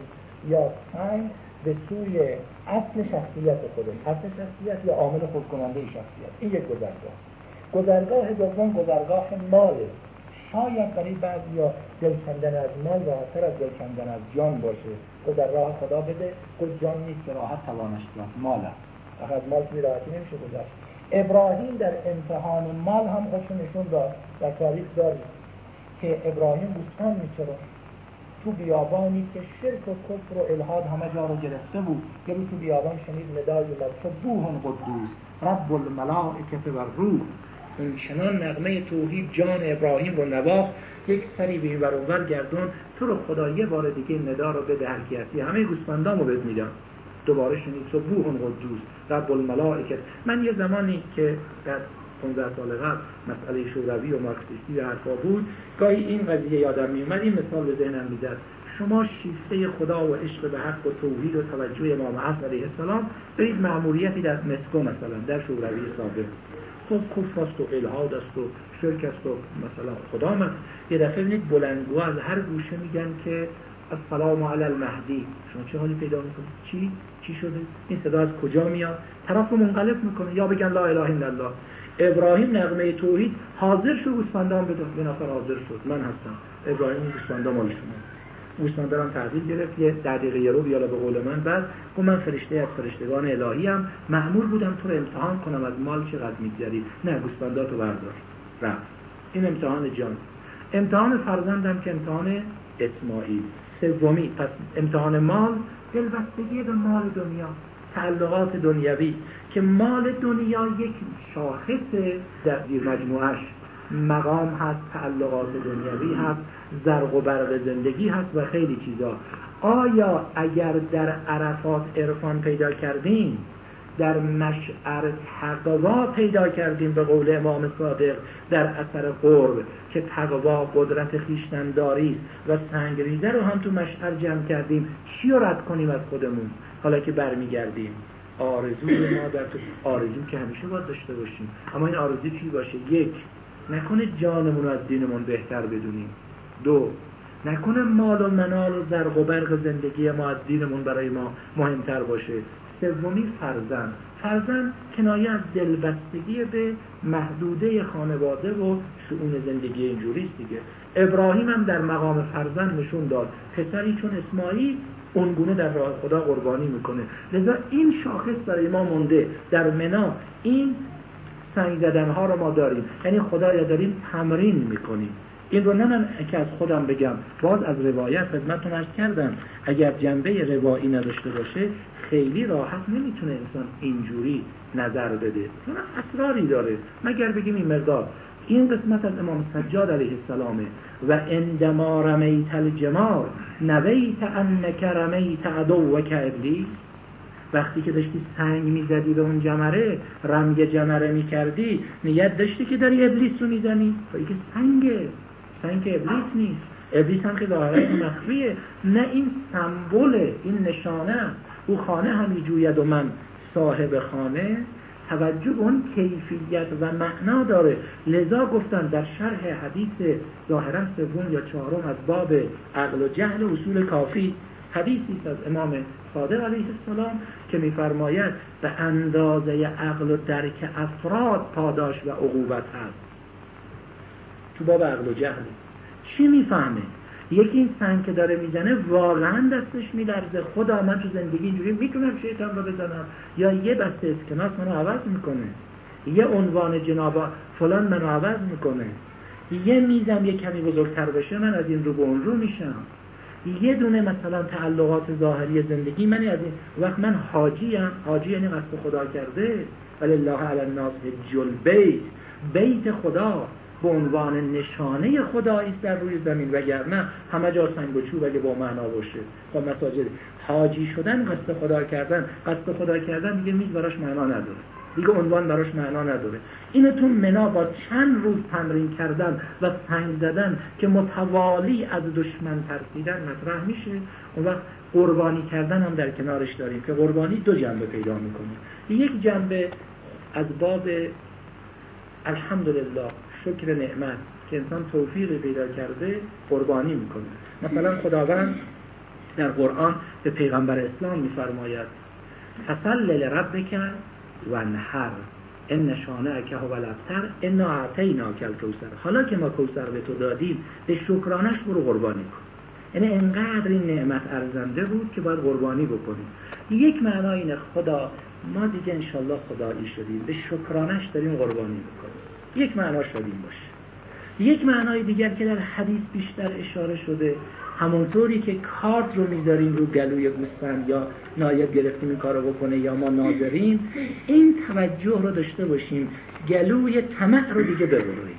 یا سنگ به سوی اصل شخصیت خودت؟ اصل شخصیت یا عامل خود کننده شخصیت؟ این یک گذرگاه. گذرگاه دوم گذرگاه ماله شاید برای بعضی یا دل کندن از مال راحتتر از دل از جان باشه. تو در راه خدا بده. گفت جان نیست راحت توانش مال است. فقط مال توی راحتی نمیشه گذاشت ابراهیم در امتحان مال هم خودش نشون داد. در تاریخ داریم که ابراهیم بوستان میچرا تو بیابانی که شرک و کفر و الهاد همه جا رو گرفته بود یه تو بیابان شنید ندای اومد بوهن قدوس رب الملائکه و روح. اون چنان نغمه توحید جان ابراهیم رو نواخت یک سری به این برابر گردون تو رو خدا یه بار دیگه ندا رو هستی. همه گوسفندام رو بهت میدم. دوباره شنید صبوح قدوس رب الملائکه من یه زمانی که در 15 سال قبل مسئله شوروی و مارکسیستی و حرفا بود گاهی این قضیه یادم میومد این مثال به ذهنم می‌زد. شما شیفته خدا و عشق به حق و توحید و توجه امام حسن علیه السلام برید معمولیتی در مسکو مثلا در شوروی سابق کفر است و الهاد است و شرک است و مثلا خدا من یه دفعه ببینید بلندگو از هر گوشه میگن که السلام علی المهدی. شما چه حالی پیدا می‌کنید؟ چی؟ چی شده؟ این صدا از کجا میاد؟ طرف رو منقلب می‌کنه. یا بگن لا اله الا الله. ابراهیم نغمه توحید حاضر شد گوسفندان بده. یه نفر حاضر شد. من هستم. ابراهیم گوسفندان مال شما. گوسفند دارم تحویل گرفت. یه دقیقه رو بیالا به قول من. بعد گفت من فرشته از فرشتگان الهی هم مأمور بودم تو رو امتحان کنم. از مال چقدر میگذری؟ نه گوسفنداتو بردار. رفت. این امتحان جان. امتحان فرزندم که امتحان اسماعیل. سومی. پس امتحان مال دلبستگی به مال دنیا. تعلقات دنیوی که مال دنیا یک شاخص در زیر مجموعش مقام هست تعلقات دنیوی هست زرق و برق زندگی هست و خیلی چیزا. آیا اگر در عرفات عرفان پیدا کردیم در مشعر تقوا پیدا کردیم به قول امام صادق در اثر قرب که تقوا قدرت خیشتنداری و سنگریزه رو هم تو مشعر جمع کردیم چی رو رد کنیم از خودمون؟ حالا که برمیگردیم آرزوی ما در تو آرزو که همیشه باید داشته باشیم. اما این آرزو چی باشه؟ یک نکنه جانمون از دینمون بهتر بدونیم. دو نکنه مال و منال و زرق و برق زندگی ما از دینمون برای ما مهمتر باشه. سومی فرزند. فرزند کنایه از دلبستگی به محدوده خانواده و شعون زندگی اینجوریست دیگه. ابراهیم هم در مقام فرزند نشون داد. پسری چون اسماعیل اونگونه در راه خدا قربانی می‌کنه. لذا این شاخص برای ما مونده. در منا این سنگ زدن ها رو ما داریم. یعنی خدایا داریم تمرین می‌کنیم. این رو نه من که از خودم بگم باز از روایت خدمتتون ارز کردم اگر جنبه روایی نداشته باشه خیلی راحت نمی‌تونه انسان اینجوری نظر بده. چون اسراری داره. مگر بگیم این مقدار این قسمت از امام سجاد علیه السلامه و اندما رمیت الجمار نویت انک رمیت و ابلیس؟ وقتی که داشتی سنگ می‌زدی به اون جمره رمگ جمره می‌کردی نیت داشتی که داری ابلیس رو می‌زنی؟ تو که سنگه. سنگ ابلیس نیست. ابلیس هم که ظاهرا مخفیه. نه این سمبوله این نشانه است. او خانه همی جوید و من صاحب خانه. توجه به اون کیفیت و معنا داره. لذا گفتن در شرح حدیث ظاهرا سوم یا چهارم از باب عقل و جهل اصول کافی حدیثی از امام صادق علیه السلام که میفرماید به اندازه عقل و درک افراد پاداش و عقوبت هست. تو باب عقل و جهل. چی می‌فهمه؟ یکی این سنگ که داره می‌زنه واقعا دستش میلرزه. خدا من تو زندگی اینجوری می‌تونم شیطان رو بزنم؟ یا یه بسته اسکناس منو عوض می‌کنه؟ یه عنوان جناب فلان منو عوض می‌کنه؟ یه میزم یه کمی بزرگتر بشه من از این رو به اون رو میشم. یه دونه مثلا تعلقات ظاهری زندگی من از این وقت من حاجی هم حاجی یعنی قصد خدا کرده. ولی الله علی الناس جل بیت بیت خدا به عنوان نشانه خدایی است در روی زمین. وگرنه همه جا سنگ و چوب اگه با معنا باشه. با مساجد. حاجی شدن قصد خدا کردن. قصد خدا کردن دیگه میز براش معنا نداره. دیگه عنوان براش معنا نداره. اینو تو منا با چند روز تمرین کردن و سنگ زدن که متوالی از دشمن ترسیدن مطرح میشه. اون وقت قربانی کردن هم در کنارش داریم که قربانی دو جنبه پیدا می‌کنه. یک جنبه از باب الحمدلله شکر نعمت که انسان توفیق پیدا کرده قربانی می‌کنه. مثلا خداوند در قرآن به پیغمبر اسلام میفرماید فصل لربک و نهر ان نشانه که هو الابتر انا اعطینا کل کوسر حالا که ما کوسر به تو دادیم به شکرانش برو قربانی کن. یعنی انقدر این نعمت ارزنده بود که باید قربانی بکنیم. یک معنا اینه خدا ما دیگه انشالله خدایی شدیم. به شکرانش داریم قربانی می‌کنیم یک معنا شدیم باشه. یک معنای دیگر که در حدیث بیشتر اشاره شده همونطوری که کارت رو می‌ذاریم رو گلوی گوسفند یا نایب گرفتیم این کارو بکنه یا ما ناظریم این توجه رو داشته باشیم. گلوی طمع رو دیگه ببریم.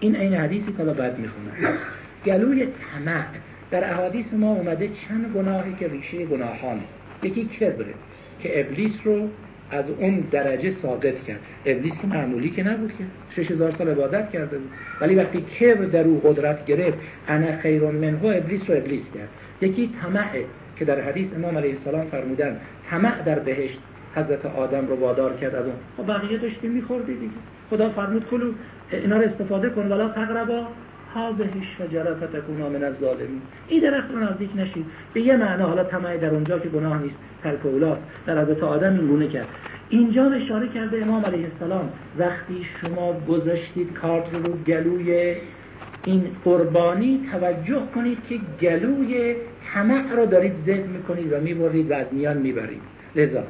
این این حدیثی که بعد می‌خونم. گلوی طمع. در احادیث ما اومده چند گناهی که ریشه گناهانه یکی کبره که ابلیس رو از اون درجه ساقط کرد. ابلیس معمولی که نبود که. 6000 سال عبادت کرده بود. ولی وقتی کبر در او قدرت گرفت انا خیر منه ابلیس رو ابلیس کرد. یکی طمعه که در حدیث امام علیه السلام فرمودن طمع در بهشت حضرت آدم رو وادار کرد از اون. خب بقیه داشتیم میخوردی دیگه. خدا فرمود کلو اینا رو استفاده کن ولا تقربا. هذه الشجره فتكونا من الظالمین این درخت رو نزدیک نشید به یه معنا حالا طمع در اونجا که گناه نیست ترک اولاد در حضرت آدم این گونه کرد. اینجا اشاره کرده امام علیه السلام وقتی شما گذاشتید کارت رو گلوی این قربانی توجه کنید که گلوی طمع رو دارید زد می‌کنید و می‌برید و از میان می‌برید. لذا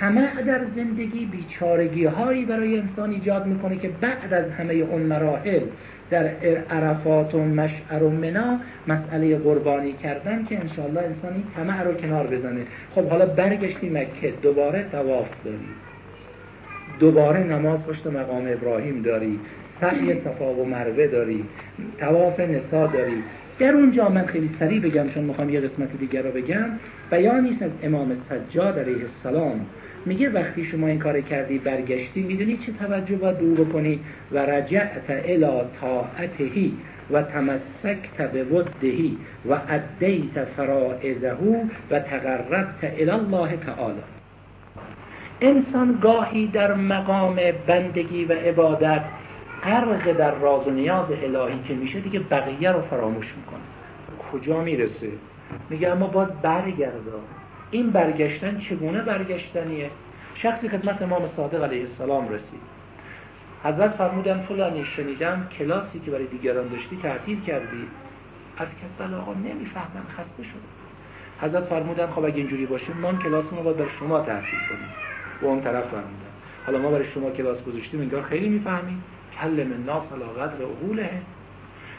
طمع در زندگی بیچارگی هایی برای انسان ایجاد می‌کنه که بعد از همه اون مراحل در عرفات و مشعر و منا مسئله قربانی کردن که انشاءالله انسان این طمع رو کنار بزنه. خب حالا برگشتی مکه دوباره تواف داری. دوباره نماز پشت مقام ابراهیم داری. سعی صفا و مروه داری. تواف نسا داری. در اونجا من خیلی سریع بگم چون می‌خوام یه قسمت دیگر رو بگم. بیانیست از امام سجاد علیه السلام. میگه وقتی شما این کار کردی برگشتی می‌دونی چه توجه باید دو بکنی؟ و رجعت الى طاعتهی و تمسکت به ودهی و ادیت فرائزه و تقربت الى الله تعالی. انسان گاهی در مقام بندگی و عبادت غرق در راز و نیاز الهی که میشه دیگه بقیه رو فراموش می‌کنه. کجا می‌رسه؟ میگه اما باز برگردا این برگشتن چگونه برگشتنیه؟ شخصی خدمت امام صادق علیه السلام رسید. حضرت فرمودن فلانی شنیدم کلاسی که برای دیگران داشتی تعطیل کردی. از کتبل آقا نمی‌فهمن خسته شده حضرت فرمودن خب اگه اینجوری باشه ما کلاس رو باید برای شما تعطیل کنیم. و اون طرف فرمودن حالا ما برای شما کلاس گذاشتیم انگار خیلی می‌فهمیم. کلم الناس علی قدر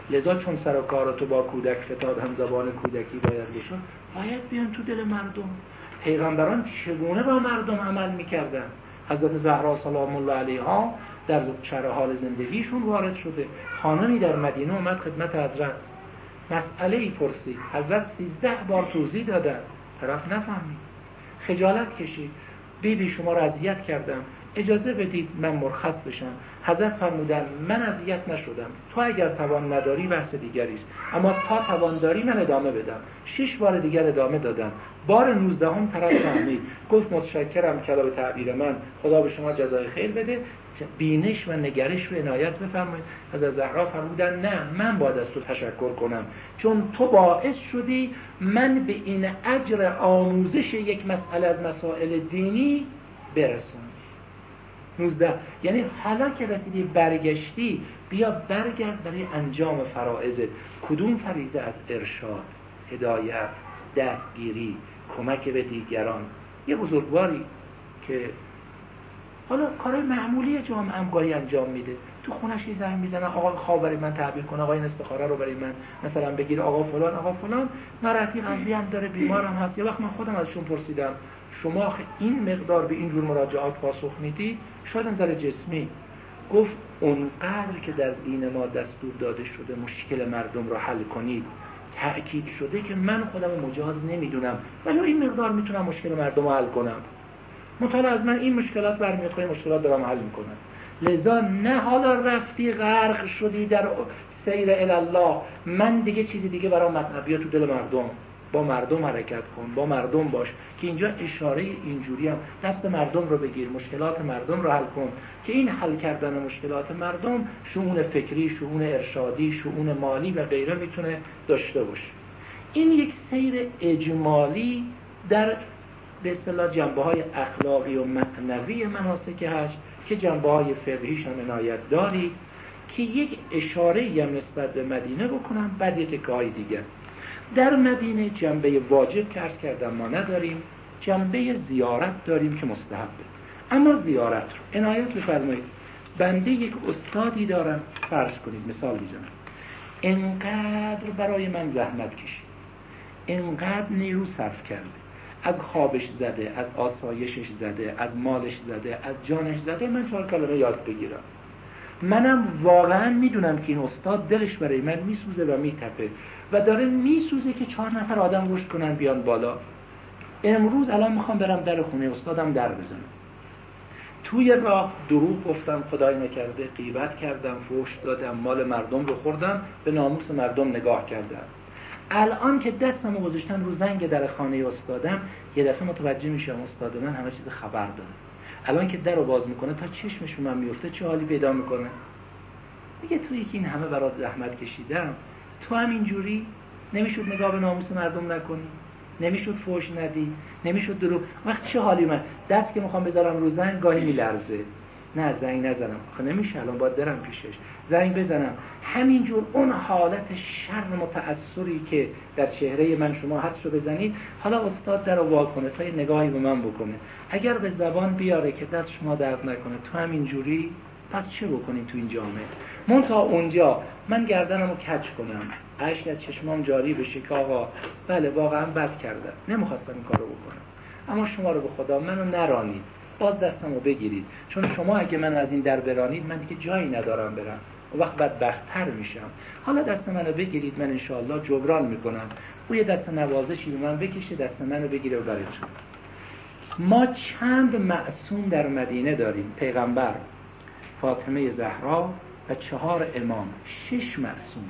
لذا چون سر و کار تو با کودک فتاد هم زبان کودکی باید بشن باید بیان تو دل مردم. پیغمبران چگونه با مردم عمل می‌کردن؟ حضرت زهرا سلام الله علیها در شرح حال زندگیشون وارد شده. خانمی در مدینه اومد خدمت حضرت. مسئله ای پرسید. حضرت سیزده بار توضیح دادن طرف نفهمید. خجالت کشید. بیبی شما را اذیت کردم. اجازه بدید من مرخص بشم. حضرت فرمودن من اذیت نشدم. تو اگر توان نداری بحث دیگری است. اما تا توان داری من ادامه بدم. شش بار دیگر ادامه دادم. بار نوزدهم طرف فهمید. گفت متشکرم کلام تعبیر من. خدا به شما جزای خیر بده. بینش و نگرش و عنایت بفرمایید. از زهرا فرمودن نه من باید از تو تشکر کنم. چون تو باعث شدی من به این اجر آموزش یک مسئله از مسائل دینی برسم. 19 یعنی حالا که رسیدی برگشتی بیا برگرد برای انجام فرائزت کدوم فریزه از ارشاد هدایت دستگیری کمک به دیگران؟ یه بزرگواری که حالا کارهای معمولی جامعه هم گاهی انجام میده. تو خونش یه زنگ می‌زنه آقا خواب برای من تعبیر کنه آقا این استخاره رو برای من مثلا بگیر آقا فلان آقا فلان. مرتی قلبی هم داره بیمارم هست. یه وقت من خودم ازشون پرسیدم. شما این مقدار به این جور مراجعات پاسخ میدی؟ شاید نظر جسمی. گفت اونقدر که در دین ما دستور داده شده مشکل مردم رو حل کنید تأکید شده که من خودم مجاز نمی‌دونم ولی این مقدار می‌تونم مشکل مردم رو حل کنم. مطالعه از من این مشکلات برمیاد خواهی مشکلات دارم حل می‌کنم. لذا نه حالا رفتی غرق شدی در سیر الله من دیگه چیزی دیگه برای مطلبیات تو دل مردم. با مردم حرکت کن با مردم باش که اینجا اشاره اینجوری هم. دست مردم رو بگیر مشکلات مردم رو حل کن. که این حل کردن مشکلات مردم شؤون فکری شؤون ارشادی شؤون مالی و غیره می‌تونه داشته باشه. این یک سیر اجمالی در به اصطلاح جنبه های اخلاقی و معنوی مناسک حج که جنبه های فقهیش هم عنایت داری که یک اشاره هم نسبت به مدینه بکنم بعد یه تکه دیگر. در مدینه جنبه واجب که ارز کردم ما نداریم. جنبه زیارت داریم که مستحبه اما زیارت رو عنایت بفرمایید. بنده یک استادی دارم. فرض کنید مثال می‌زنم. انقدر برای من زحمت کشید. انقدر نیرو صرف کرده از خوابش زده از آسایشش زده از مالش زده از جانش زده. من چهار کلمه یاد بگیرم. منم واقعا می‌دونم که این استاد دلش برای من میسوزه و میتپه. و داره میسوزه که چهار نفر آدم رشد کنن بیان بالا. امروز الان می‌خوام برم در خونه استادم در بزنم. توی راه دروغ گفتم خدای نکرده قیبت کردم فوش دادم مال مردم رو خوردم به ناموس مردم نگاه کردم. الان که دستم رو گذاشتم رو زنگ در خانه استادم یه دفعه متوجه میشم استاد من همه چیز خبر داره. الان که در رو باز می‌کنه تا چشمش به من میفته چه حالی پیدا می‌کنه؟ میگه توی که این همه برات زحمت کشیدم. تو هم اینجوری نمی‌شد نگاه به ناموس مردم نکنی نمی‌شد فوش ندی نمی‌شد درو وقت چه حالی من دست که می‌خوام بذارم رو زنگ گاهی میلرزه. نه زنگ نزنم. آخه نمیشه الان باید درم پیشش. زنگ بزنم. همینجور اون حالت شر متأثری که در چهره من شما حدش رو بزنید حالا استاد در رو کنه تا یه نگاهی به من بکنه. اگر به زبان بیاره که دست شما درد نکنه تو همینجوری پس چه بکنیم تو این جامعه؟ من تا اونجا من گردنم رو کچ کنم. عشق از چشمام جاری بشه که آقا بله واقعا بد کردم. نمی‌خواستم این کارو بکنم. اما شما رو به خدا منو نرانید. باز دستم رو بگیرید. چون شما اگه من از این در برانید من دیگه جایی ندارم برم. و وقت بدبختتر میشم. حالا دست منو بگیرید من انشاءالله جبران می‌کنم. او یه دست نوازشی به من بکشه دست منو بگیره و براتون ما چند معصوم در مدینه داریم پیغمبر. فاطمه زهرا و چهار امام. شش معصوم.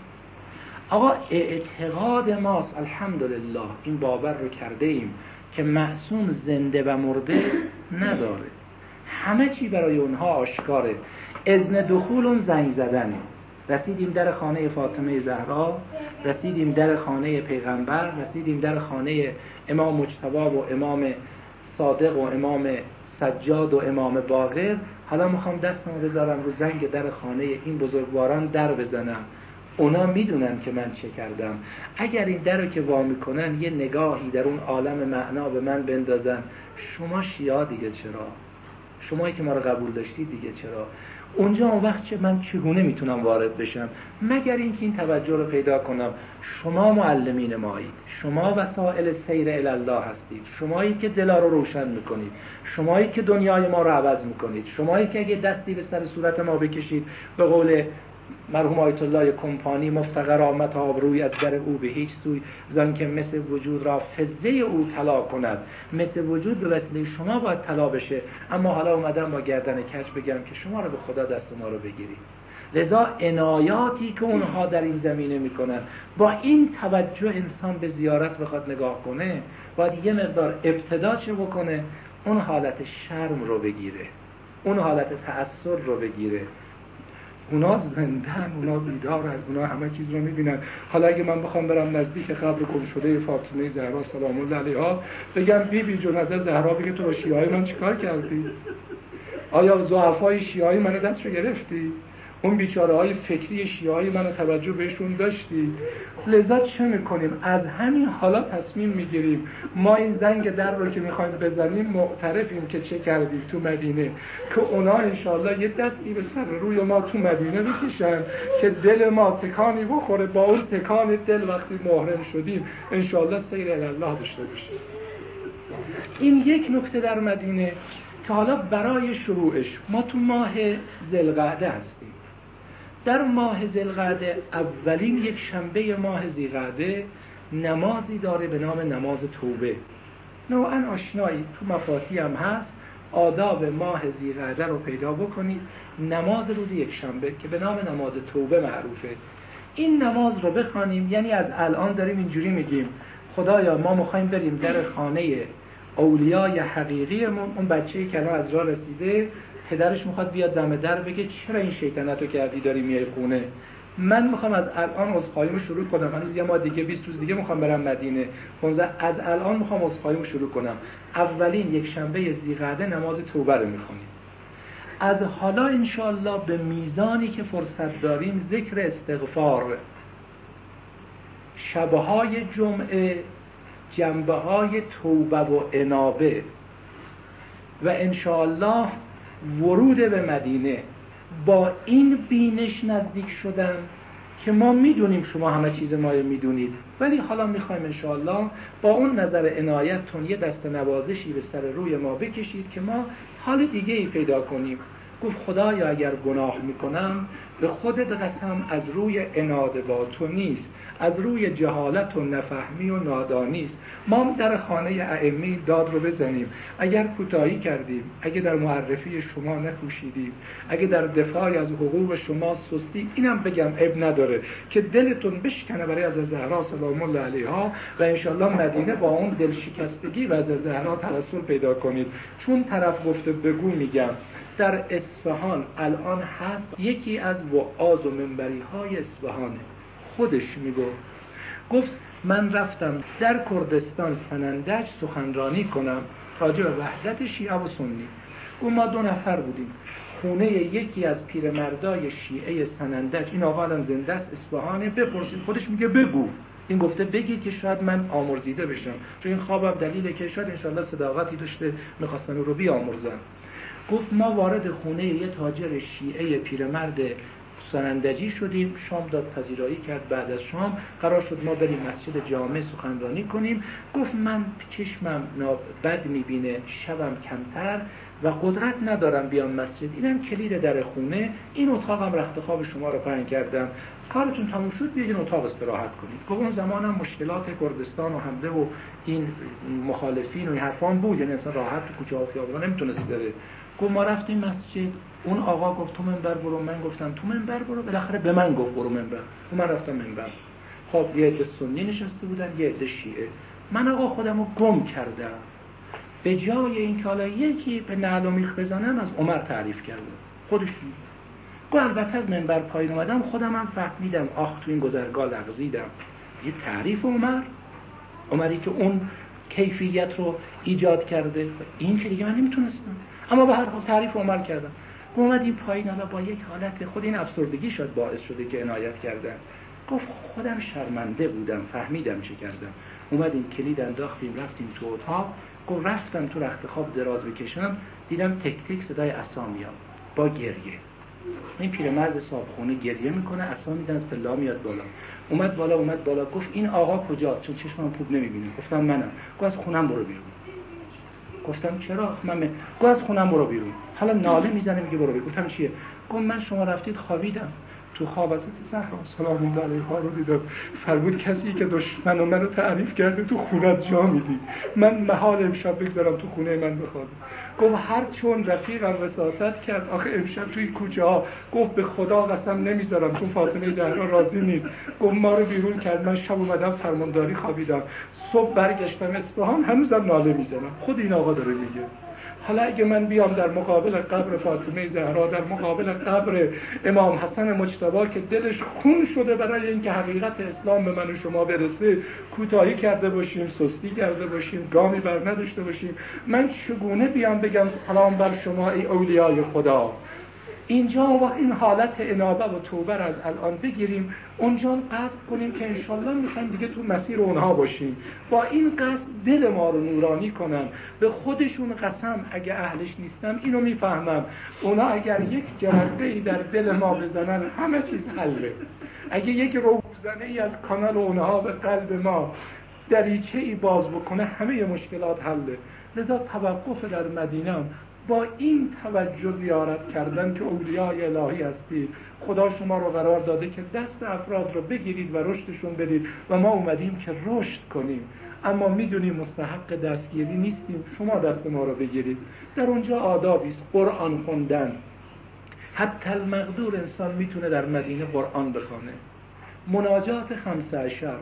آقا اعتقاد ماست الحمدلله این باور رو کرده ایم که معصوم زنده و مرده نداره. همه چی برای اونها آشکاره ازن دخول اون زنگ زدنه. رسیدیم در خانه فاطمه زهرا رسیدیم در خانه پیغمبر رسیدیم در خانه امام مجتبا و امام صادق و امام سجاد و امام باقر. حالا می‌خوام دستم بذارم رو زنگ در خانه این بزرگواران در بزنم. اونا می‌دونن که من چه کردم. اگر این در رو که وا می‌کنن یه نگاهی در اون عالم معنا به من بندازن. شما شیعه دیگه چرا؟ شمایی که ما رو قبول داشتید دیگه چرا؟ اونجا اون وقت چه من چگونه می‌تونم وارد بشم؟ مگر اینکه این توجه رو پیدا کنم. شما معلمین مایید شما وسائل سیر الله هستید شمایی که دلا رو روشن می‌کنید شمایی که دنیای ما رو عوض می‌کنید شمایی که اگه دستی به سر صورت ما بکشید به قول مرحوم آیت الله کمپانی مفتقر آمد روی از در او به هیچ سوی زن که مثل وجود را فزه او طلا کند. مثل وجود به وسیله شما باید طلا بشه. اما حالا اومدم با گردن کج بگم که شما رو به خدا دست ما رو بگیرید. لذا عنایاتی که اونها در این زمینه می‌کنن با این توجه انسان به زیارت بخواد نگاه کنه باید یه مقدار ابتدا چه بکنه؟ اون حالت شرم رو بگیره. اون حالت تأثیر رو بگیره. اونا زندن اونا بیدارن اونا همه چیز رو می‌بینن. حالا اگه من بخوام برم نزدیک قبر گم شده فاطمه زهرا سلام الله علیها بگم بی بی جون از زهرا بگه تو با شیعه من چیکار کردی؟ آیا زعفای شیعه من دستشو گرفتی؟ اون بیچاره های فکری شیعه من توجه بهشون داشتی؟ لذا چه می‌کنیم؟ از همین حالا تصمیم می‌گیریم. ما این زنگ در رو که می‌خوایم بزنیم معترفیم که چه کردیم تو مدینه. که اونا انشالله یه دستی به سر روی ما تو مدینه بکشن که دل ما تکانی بخوره. با اون تکان دل وقتی محرم شدیم انشالله سیر الله داشته باشیم. این یک نکته در مدینه که حالا برای شروعش ما تو ماه زلقعده هستیم. در ماه زلقعده اولین یک شنبه ماه زیقعده نمازی داره به نام نماز توبه. نوعا آشنایی تو مفاتی هم هست. آداب ماه زیقعده رو پیدا بکنید. نماز روز یک شنبه که به نام نماز توبه معروفه. این نماز رو بخوانیم یعنی از الان داریم اینجوری میگیم خدایا ما می‌خوایم بریم در خانه اولیای حقیقیمون اون بچه‌ای که از راه رسیده پدرش می‌خواد بیاد دم در بگه چرا این شیطنت رو کردی داری میای خونه؟ من می‌خوام از الان رو شروع کنم. هنوز یه ما دیگه 20 روز دیگه می‌خوام برم مدینه. از الان می‌خوام رو شروع کنم. اولین یک شنبه زیقعده نماز توبه رو می‌خونیم. از حالا انشالله به میزانی که فرصت داریم ذکر استغفار. شبهای جمعه جنبه های توبه و انابه و انشاءالله ورود به مدینه. با این بینش نزدیک شدن که ما می‌دونیم شما همه چیز ما می‌دونید. ولی حالا می‌خوایم انشاءالله با اون نظر عنایتتون یه دست نوازشی به سر روی ما بکشید که ما حال دیگه ای پیدا کنیم. گفت خدایا اگر گناه می‌کنم به خودت قسم از روی اناد با تو نیست از روی جهالت و نفهمی و نادانی است. ما در خانه ائمه داد رو بزنیم. اگر کوتاهی کردیم اگه در معرفی شما نکوشیدیم اگه در دفاعی از حقوق شما سستی اینم بگم اب نداره که دلتون بشکنه برای از زهرا سلام الله علیها و انشالله مدینه با اون دل شکستگی و از زهرا توسل پیدا کنید. چون طرف گفته بگو میگم. در اصفهان الان هست. یکی از وعاز و منبری های اصفهانه. خودش میگو گفت من رفتم در کردستان سنندج سخنرانی کنم راجع به وحدت شیعه و سنی. او ما دو نفر بودیم. خونه یکی از پیرمردای شیعه سنندج. این آقا هم زنده است اصفهانه. بپرسید. خودش میگه بگو. این گفته بگید که شاید من آمرزیده بشم. چون این خوابم دلیله که شاید انشالله صداقتی داشته می‌خواستن رو بیامرزن. گفت ما وارد خونه یه تاجر شیعه پیرمرد سنندجی شدیم شام داد پذیرایی کرد بعد از شام قرار شد ما بریم مسجد جامع سخنرانی کنیم. گفت من چشمم بد می‌بینه شبم کمتر و قدرت ندارم بیام مسجد. اینم کلید در خونه این اتاقم رخت خواب شما رو پهن کردم. کارتون تموم شد بیاید این اتاق استراحت کنید. گفت اون زمانم مشکلات کردستان و حمله و این مخالفین و این حرفان بود. یعنی اصلا راحت تو کوچه ها خیابونا نمی‌تونست بره. گفت ما رفتیم مسجد. اون آقا گفت تو منبر برو. من گفتم تو منبر برو؟ بالاخره به من گفت برو منبر. و من رفتم منبر. خب یه عده سنی نشسته بودن یه عده شیعه. من آقا خودم رو گم کردم. به جای این حالا یکی به نعل و میخ بزنم از عمر تعریف کردم. خودش گو البته از منبر پایین اومدم خودم هم فهمیدم. آخ تو این گذرگاه لغزیدم. یه تعریف عمر. عمری که اون کیفیت رو ایجاد کرده. این که دیگه من نمی‌تونستم. اما به هر حال تعریف عمر کردم. اومدیم پایین حالا با یک حالت خود این افسردگی شد باعث شده که عنایت کردن. گفت خودم شرمنده بودم فهمیدم چه کردم. اومدیم کلید انداختیم رفتیم تو اتاق. گفت رفتم تو رخت خواب دراز بکشم. دیدم تک تک صدای اسا میاد. با گریه. این پیرمرد صابخونه گریه می‌کنه اسا میزن از پلا میاد بالا. اومد بالا اومد بالا. گفت این آقا کجاست؟ چون چشمم خوب نمی‌بینه. گفتم منم. گفت از خونم برو بیرون. گفتم چرا؟ من گفت از خونم برو بیرون. حالا ناله می‌زنه میگه برو بیرون. گفتم چیه؟ گفت من شما رفتید خوابیدم. تو خواب از زهرا سلام الله علیها رو دیدم. فرمود کسی که دشمن منو تعریف کرده تو خونت جا میدی. من محال امشب بگذارم تو خونه من بخوابم گفت هر چون رفیقم وساطت کرد. آخه امشب توی کوچه ها گفت به خدا قسم نمی‌ذارم چون فاطمه زهرا راضی نیست. گفت ما رو بیرون کرد. من شب اومدم فرمانداری خوابیدم. صبح برگشتم اصفهان هنوزم ناله می‌زنم. خود این آقا داره میگه. حالا اگه من بیام در مقابل قبر فاطمه زهرا در مقابل قبر امام حسن مجتبا که دلش خون شده برای اینکه حقیقت اسلام به من و شما برسه کوتاهی کرده باشیم سستی کرده باشیم گامی بر نداشته باشیم من چگونه بیام بگم سلام بر شما ای اولیای خدا؟ اینجا و این حالت انابه و توبه از الان بگیریم. اونجا قصد کنیم که انشالله می‌خوایم دیگه تو مسیر اونها باشیم. با این قصد دل ما رو نورانی کنن. به خودشون قسم اگه اهلش نیستم اینو می‌فهمم اونا اگر یک جرقه ای در دل ما بزنن همه چیز حله اگه یک روزنه ای از کانال اونها به قلب ما دریچه ای باز بکنه همه مشکلات حله لذا توقف در مدینه با این توجه زیارت کردن که اولیای الهی هستید خدا شما رو قرار داده که دست افراد رو بگیرید و رشدشون بدید و ما اومدیم که رشد کنیم. اما می‌دونیم مستحق دستگیری نیستیم. شما دست ما رو بگیرید. در اونجا آدابی است. قرآن خوندن. حتی المقدور انسان می‌تونه در مدینه قرآن بخونه. مناجات خمسه اشر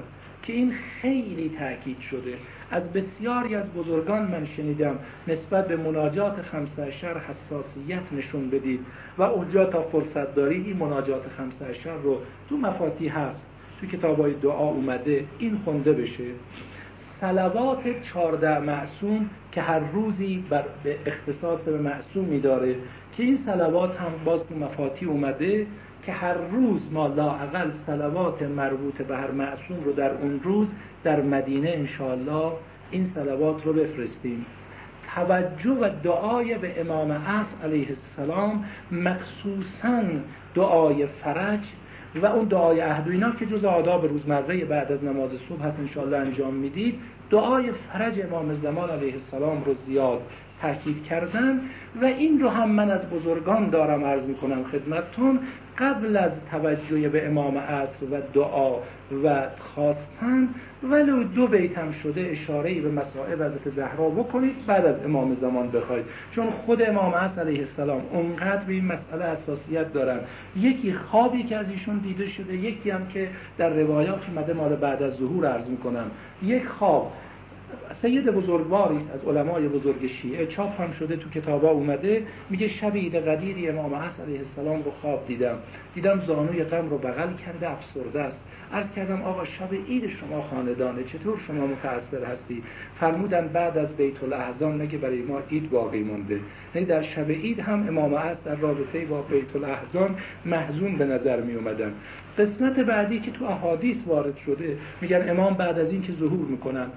که این خیلی تاکید شده. از بسیاری از بزرگان من شنیدم نسبت به مناجات خمسه اشر حساسیت نشون بدید و اونجا تا فرصت دارید این مناجات خمسه اشر رو تو مفاتی هست تو کتاب های دعا اومده این خونده بشه. سلوات چارده معصوم که هر روزی بر به اختصاص به معصومی داره که این سلوات هم باز تو مفاتی اومده. که هر روز ما لاعقل سلوات مربوط به هر معصوم رو در اون روز در مدینه انشاءالله این سلوات رو بفرستیم. توجه و دعای به امام عصر علیه السلام مخصوصا دعای فرج و اون دعای عهد و اینا که جز آداب روزمره بعد از نماز صبح هست انشاءالله انجام می‌دید دعای فرج امام زمان علیه السلام رو زیاد تاکید کردن و این رو هم من از بزرگان دارم عرض می‌کنم خدمتتون. قبل از توجه به امام عصر و دعا و خواستن ولو دو بیتم شده اشاره به مسائل حضرت زهرا بکنید بعد از امام زمان بخواید. چون خود امام عصر علیه السلام اونقدر به این مسئله حساسیت دارن. یکی خوابی که از ایشون دیده شده یکی هم که در روایات اومده مال بعد از ظهور عرض می‌کنم. یک خواب. سید بزرگواری است از علمای بزرگ شیعه چاپ هم شده تو کتابا اومده میگه شب عید قدیری امام عصر علیه السلام رو خواب دیدم. دیدم زانوی غم رو بغل کرده افسرده است. عرض کردم آقا شب عید شما خاندانه چطور شما متأثر هستی؟ فرمودن بعد از بیت الاحزان نگه برای ما عید باقی مونده؟ یعنی در شب عید هم امام عصر در رابطه با بیت الاحزان محزون به نظر می اومدن قسمت بعدی که تو احادیث وارد شده میگن امام بعد از این که ظهور می‌کنن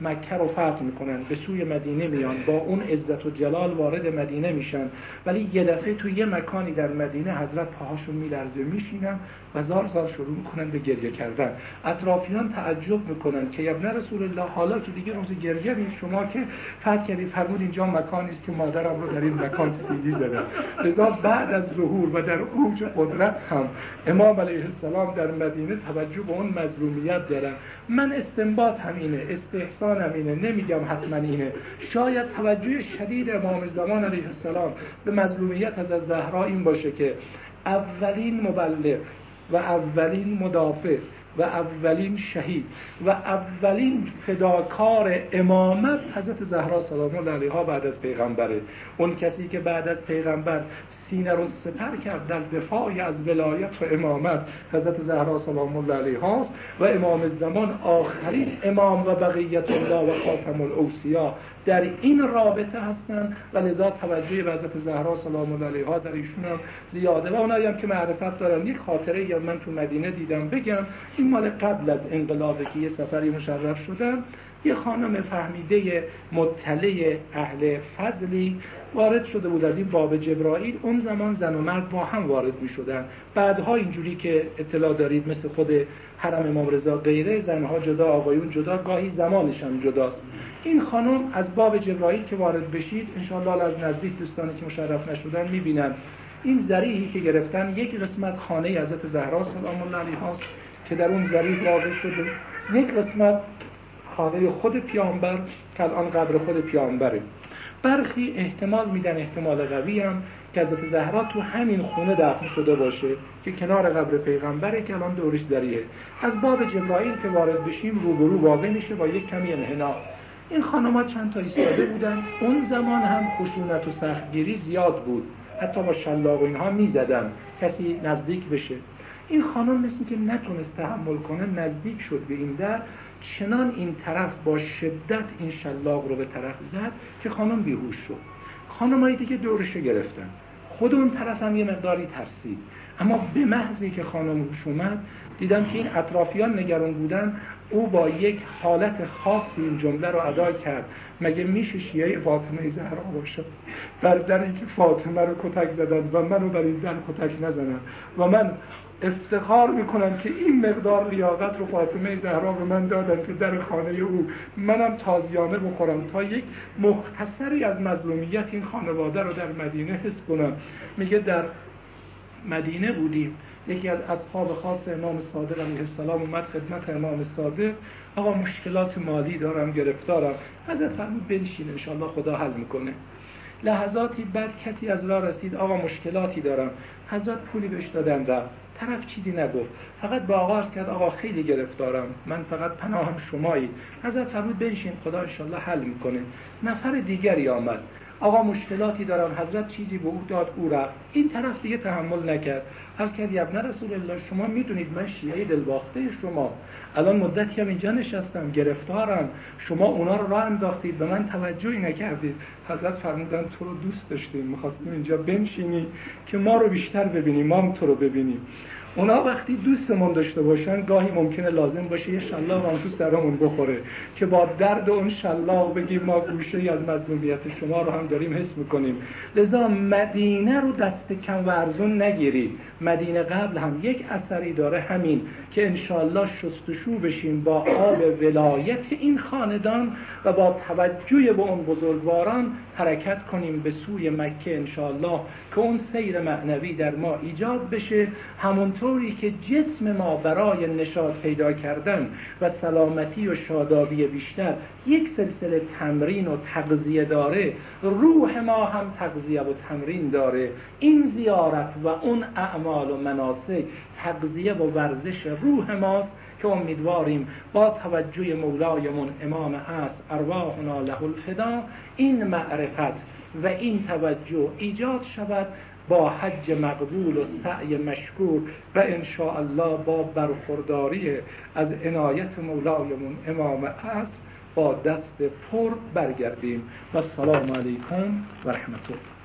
مکه رو فتح می‌کنن به سوی مدینه میان با اون عزت و جلال وارد مدینه میشن. ولی یه دفعه تو یه مکانی در مدینه حضرت پاهاشون میلرزه میشینن و زار زار شروع می‌کنن به گریه کردن. اطرافیان تعجب می‌کنن که ابن رسول الله حالا که دیگه روز گریه نیست شما که فتح کردی فرمود اینجا مکانی است که مادرم رو در این مکان سیدی زدن لذا بعد از ظهور و در اوج قدرت هم امام علیه السلام در مدینه توجه به اون مظلومیت دارن من استنباط همینه استحسان همینه نمیگم حتما اینه. شاید توجه شدید امام زمان علیه السلام به مظلومیت از زهرا این باشه که اولین مبلغ و اولین مدافع و اولین شهید و اولین فداکار امامت حضرت زهرا سلام الله علیها بعد از پیغمبره. اون کسی که بعد از پیغمبر سینه رو سپر کرد در دفاع از ولایت و امامت. حضرت زهرا سلام الله علیها و امام زمان آخرین امام و بقیت الله و خاتم الاوصیا. در این رابطه هستن و لذا توجه به حضرت زهرا سلام الله علیها در ایشون هم زیاده و اونایی هم که معرفت دارن. یک خاطره یا من تو مدینه دیدم. بگم این مال قبل از انقلابه که یه سفری مشرف شدم یه خانم فهمیده مطلع اهل فضلی وارد شده بود از این باب جبرائیل. اون زمان زن و مرد با هم وارد می شدن بعدها اینجوری که اطلاع دارید مثل خود حرم امام رضا غیره زنها جدا آقایون جدا گاهی زمانش هم جداست. این خانم از باب جبرائیل که وارد بشید انشاءالله از نزدیک دوستانی که مشرف نشدن می‌بینن. این ذریعی که گرفتن یک قسمت خانه حضرت زهرا سلام الله علیها که در اون ذریع واقع شده. یک قسمت خانه خود پیامبر که الان قبر خود پیامبره. برخی احتمال میدن احتمال قوی هم که حضرت زهرا تو همین خونه دفن شده باشه که کنار قبر پیغمبره که الان دورش ذریعه از باب جبرائیل که وارد بشیم روبرو واقع میشه با یک کمی انحنا این خانمات چند تا ایستاده بودن. اون زمان هم خشونت و سختگیری زیاد بود. حتی با شلاق و اینها می‌زدن. کسی نزدیک بشه. این خانم مثل که نتونست تحمل کنه نزدیک شد به این در. چنان این طرف با شدت این شلاق رو به طرف زد که خانم بیهوش شد. خانمایی دیگه دورش گرفتن. خود اون طرف هم یه مقداری ترسید. اما به محضی که خانم هوش اومد دیدم که این اطرافیان نگران بودن. او با یک حالت خاصی این جمله رو ادا کرد. مگه میشه شیعه فاطمه زهرا باشه؟ بر اینکه فاطمه رو کتک زدن و منو بر این در کتک نزنن. و من افتخار می‌کنم که این مقدار لیاقت رو فاطمه زهرا به من دادن که در خانه او منم تازیانه بخورم تا یک مختصری از مظلومیت این خانواده رو در مدینه حس کنم. میگه در مدینه بودیم. یکی از اصحاب خاص امام صادق علیه السلام اومد خدمت امام صادق. آقا مشکلات مالی دارم گرفتارم. حضرت فرمود بنشین انشاءالله خدا حل می‌کنه. لحظاتی بعد کسی از راه رسید آقا مشکلاتی دارم. حضرت پولی بهش دادن رفت. طرف چیزی نگفت. فقط با آقا کرد آقا خیلی گرفتارم. من فقط پناهم شمایی. حضرت فرمود بنشین خدا انشالله حل می‌کنه. نفر دیگری آمد. آقا مشکلاتی دارم. حضرت چیزی به او داد او رفت. این طرف دیگه تحمل نکرد. از کردی ابن رسول الله شما می‌دونید من شیعه دلباخته شما. الان مدتی هم اینجا نشستم گرفتارم. شما اونا رو راه انداختید به من توجهی نکردید. حضرت فرمودن تو رو دوست داشتیم. می‌خواستیم اینجا بنشینی که ما رو بیشتر ببینیم ما هم تو رو ببینیم. اونا وقتی دوستمون داشته باشن گاهی ممکنه لازم باشه یه شلاق هم تو سرمون بخوره که با درد اون شلاق بگیم ما گوشه از مظلومیت شما رو هم داریم حس می‌کنیم. لذا مدینه رو دست کم ورزون نگیرید. مدینه قبل هم یک اثری داره همین. که انشالله شستشو بشیم با آب ولایت این خاندان و با توجه به اون بزرگواران حرکت کنیم به سوی مکه انشالله که اون سیر معنوی در ما ایجاد بشه. همونطوری که جسم ما برای نشاط پیدا کردن و سلامتی و شادابی بیشتر یک سلسله تمرین و تغذیه داره روح ما هم تغذیه و تمرین داره. این زیارت و اون اعمال و مناسک تغذیه و ورزش روح ماست که امیدواریم با توجه مولایمون امام اس ارواحنا له الفدا این معرفت و این توجه ایجاد شود با حج مقبول و سعی مشکور و الله با برخورداری از عنایت مولایمون امام عصر با دست پر برگردیم. و السلام علیکم و رحمت الله.